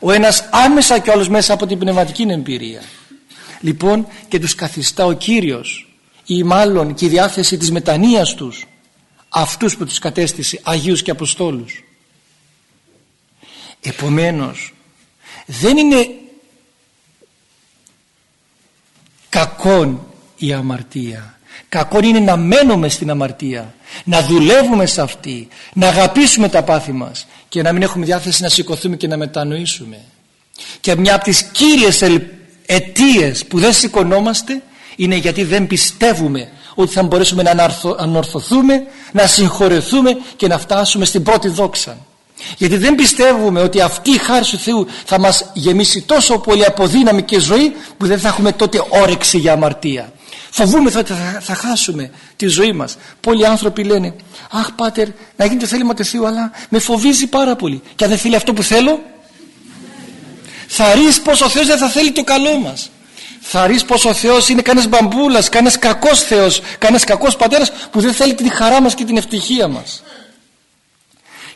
[SPEAKER 1] Ο ένας άμεσα και όλος μέσα από την πνευματική εμπειρία. Λοιπόν και τους καθιστά ο Κύριος ή μάλλον και η διάθεση της μετανοίας τους αυτούς που τους κατέστησε Αγίους και Αποστόλους Επομένως δεν είναι κακόν η αμαρτία. Κακόν είναι να μένουμε στην αμαρτία, να δουλεύουμε σε αυτή, να αγαπήσουμε τα πάθη μας και να μην έχουμε διάθεση να σηκωθούμε και να μετανοήσουμε. Και μια από τις κύριες αιτίες που δεν σηκωνόμαστε είναι γιατί δεν πιστεύουμε ότι θα μπορέσουμε να ανορθωθούμε, να συγχωρεθούμε και να φτάσουμε στην πρώτη δόξα γιατί δεν πιστεύουμε ότι αυτή η χάρη του Θεού θα μας γεμίσει τόσο πολύ από δύναμη και ζωή που δεν θα έχουμε τότε όρεξη για αμαρτία φοβούμε ότι θα, θα, χάσουμε τη ζωή μας. Πολλοί άνθρωποι λένε αχ πάτερ να γίνει το θέλημα του Θεού αλλά με φοβίζει πάρα πολύ και αν δεν θέλει αυτό που θέλω θα ρεις πως ο Θεός δεν θα θέλει το καλό μας. Θα ρεις πως ο Θεός είναι κανένας μπαμπούλας κανένας κακός Θεός κανένας κακός πατέρας που δεν θέλει την χαρά μας και την ευτυχία μας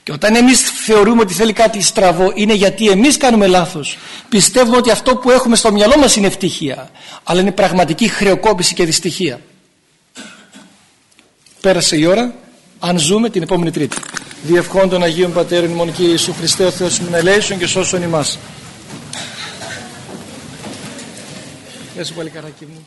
[SPEAKER 1] και όταν εμείς θεωρούμε ότι θέλει κάτι στραβό είναι γιατί εμείς κάνουμε λάθος. Πιστεύουμε ότι αυτό που έχουμε στο μυαλό μας είναι ευτυχία. Αλλά είναι πραγματική χρεοκόπηση και δυστυχία. Πέρασε η ώρα. Αν ζούμε την επόμενη Τρίτη. Διευχών των Αγίων Πατέρων ημών και Ιησού Χριστέ ο Θεός μου ελέησον και σώσον ημάς. Γεια σου πολύ καράκι μου.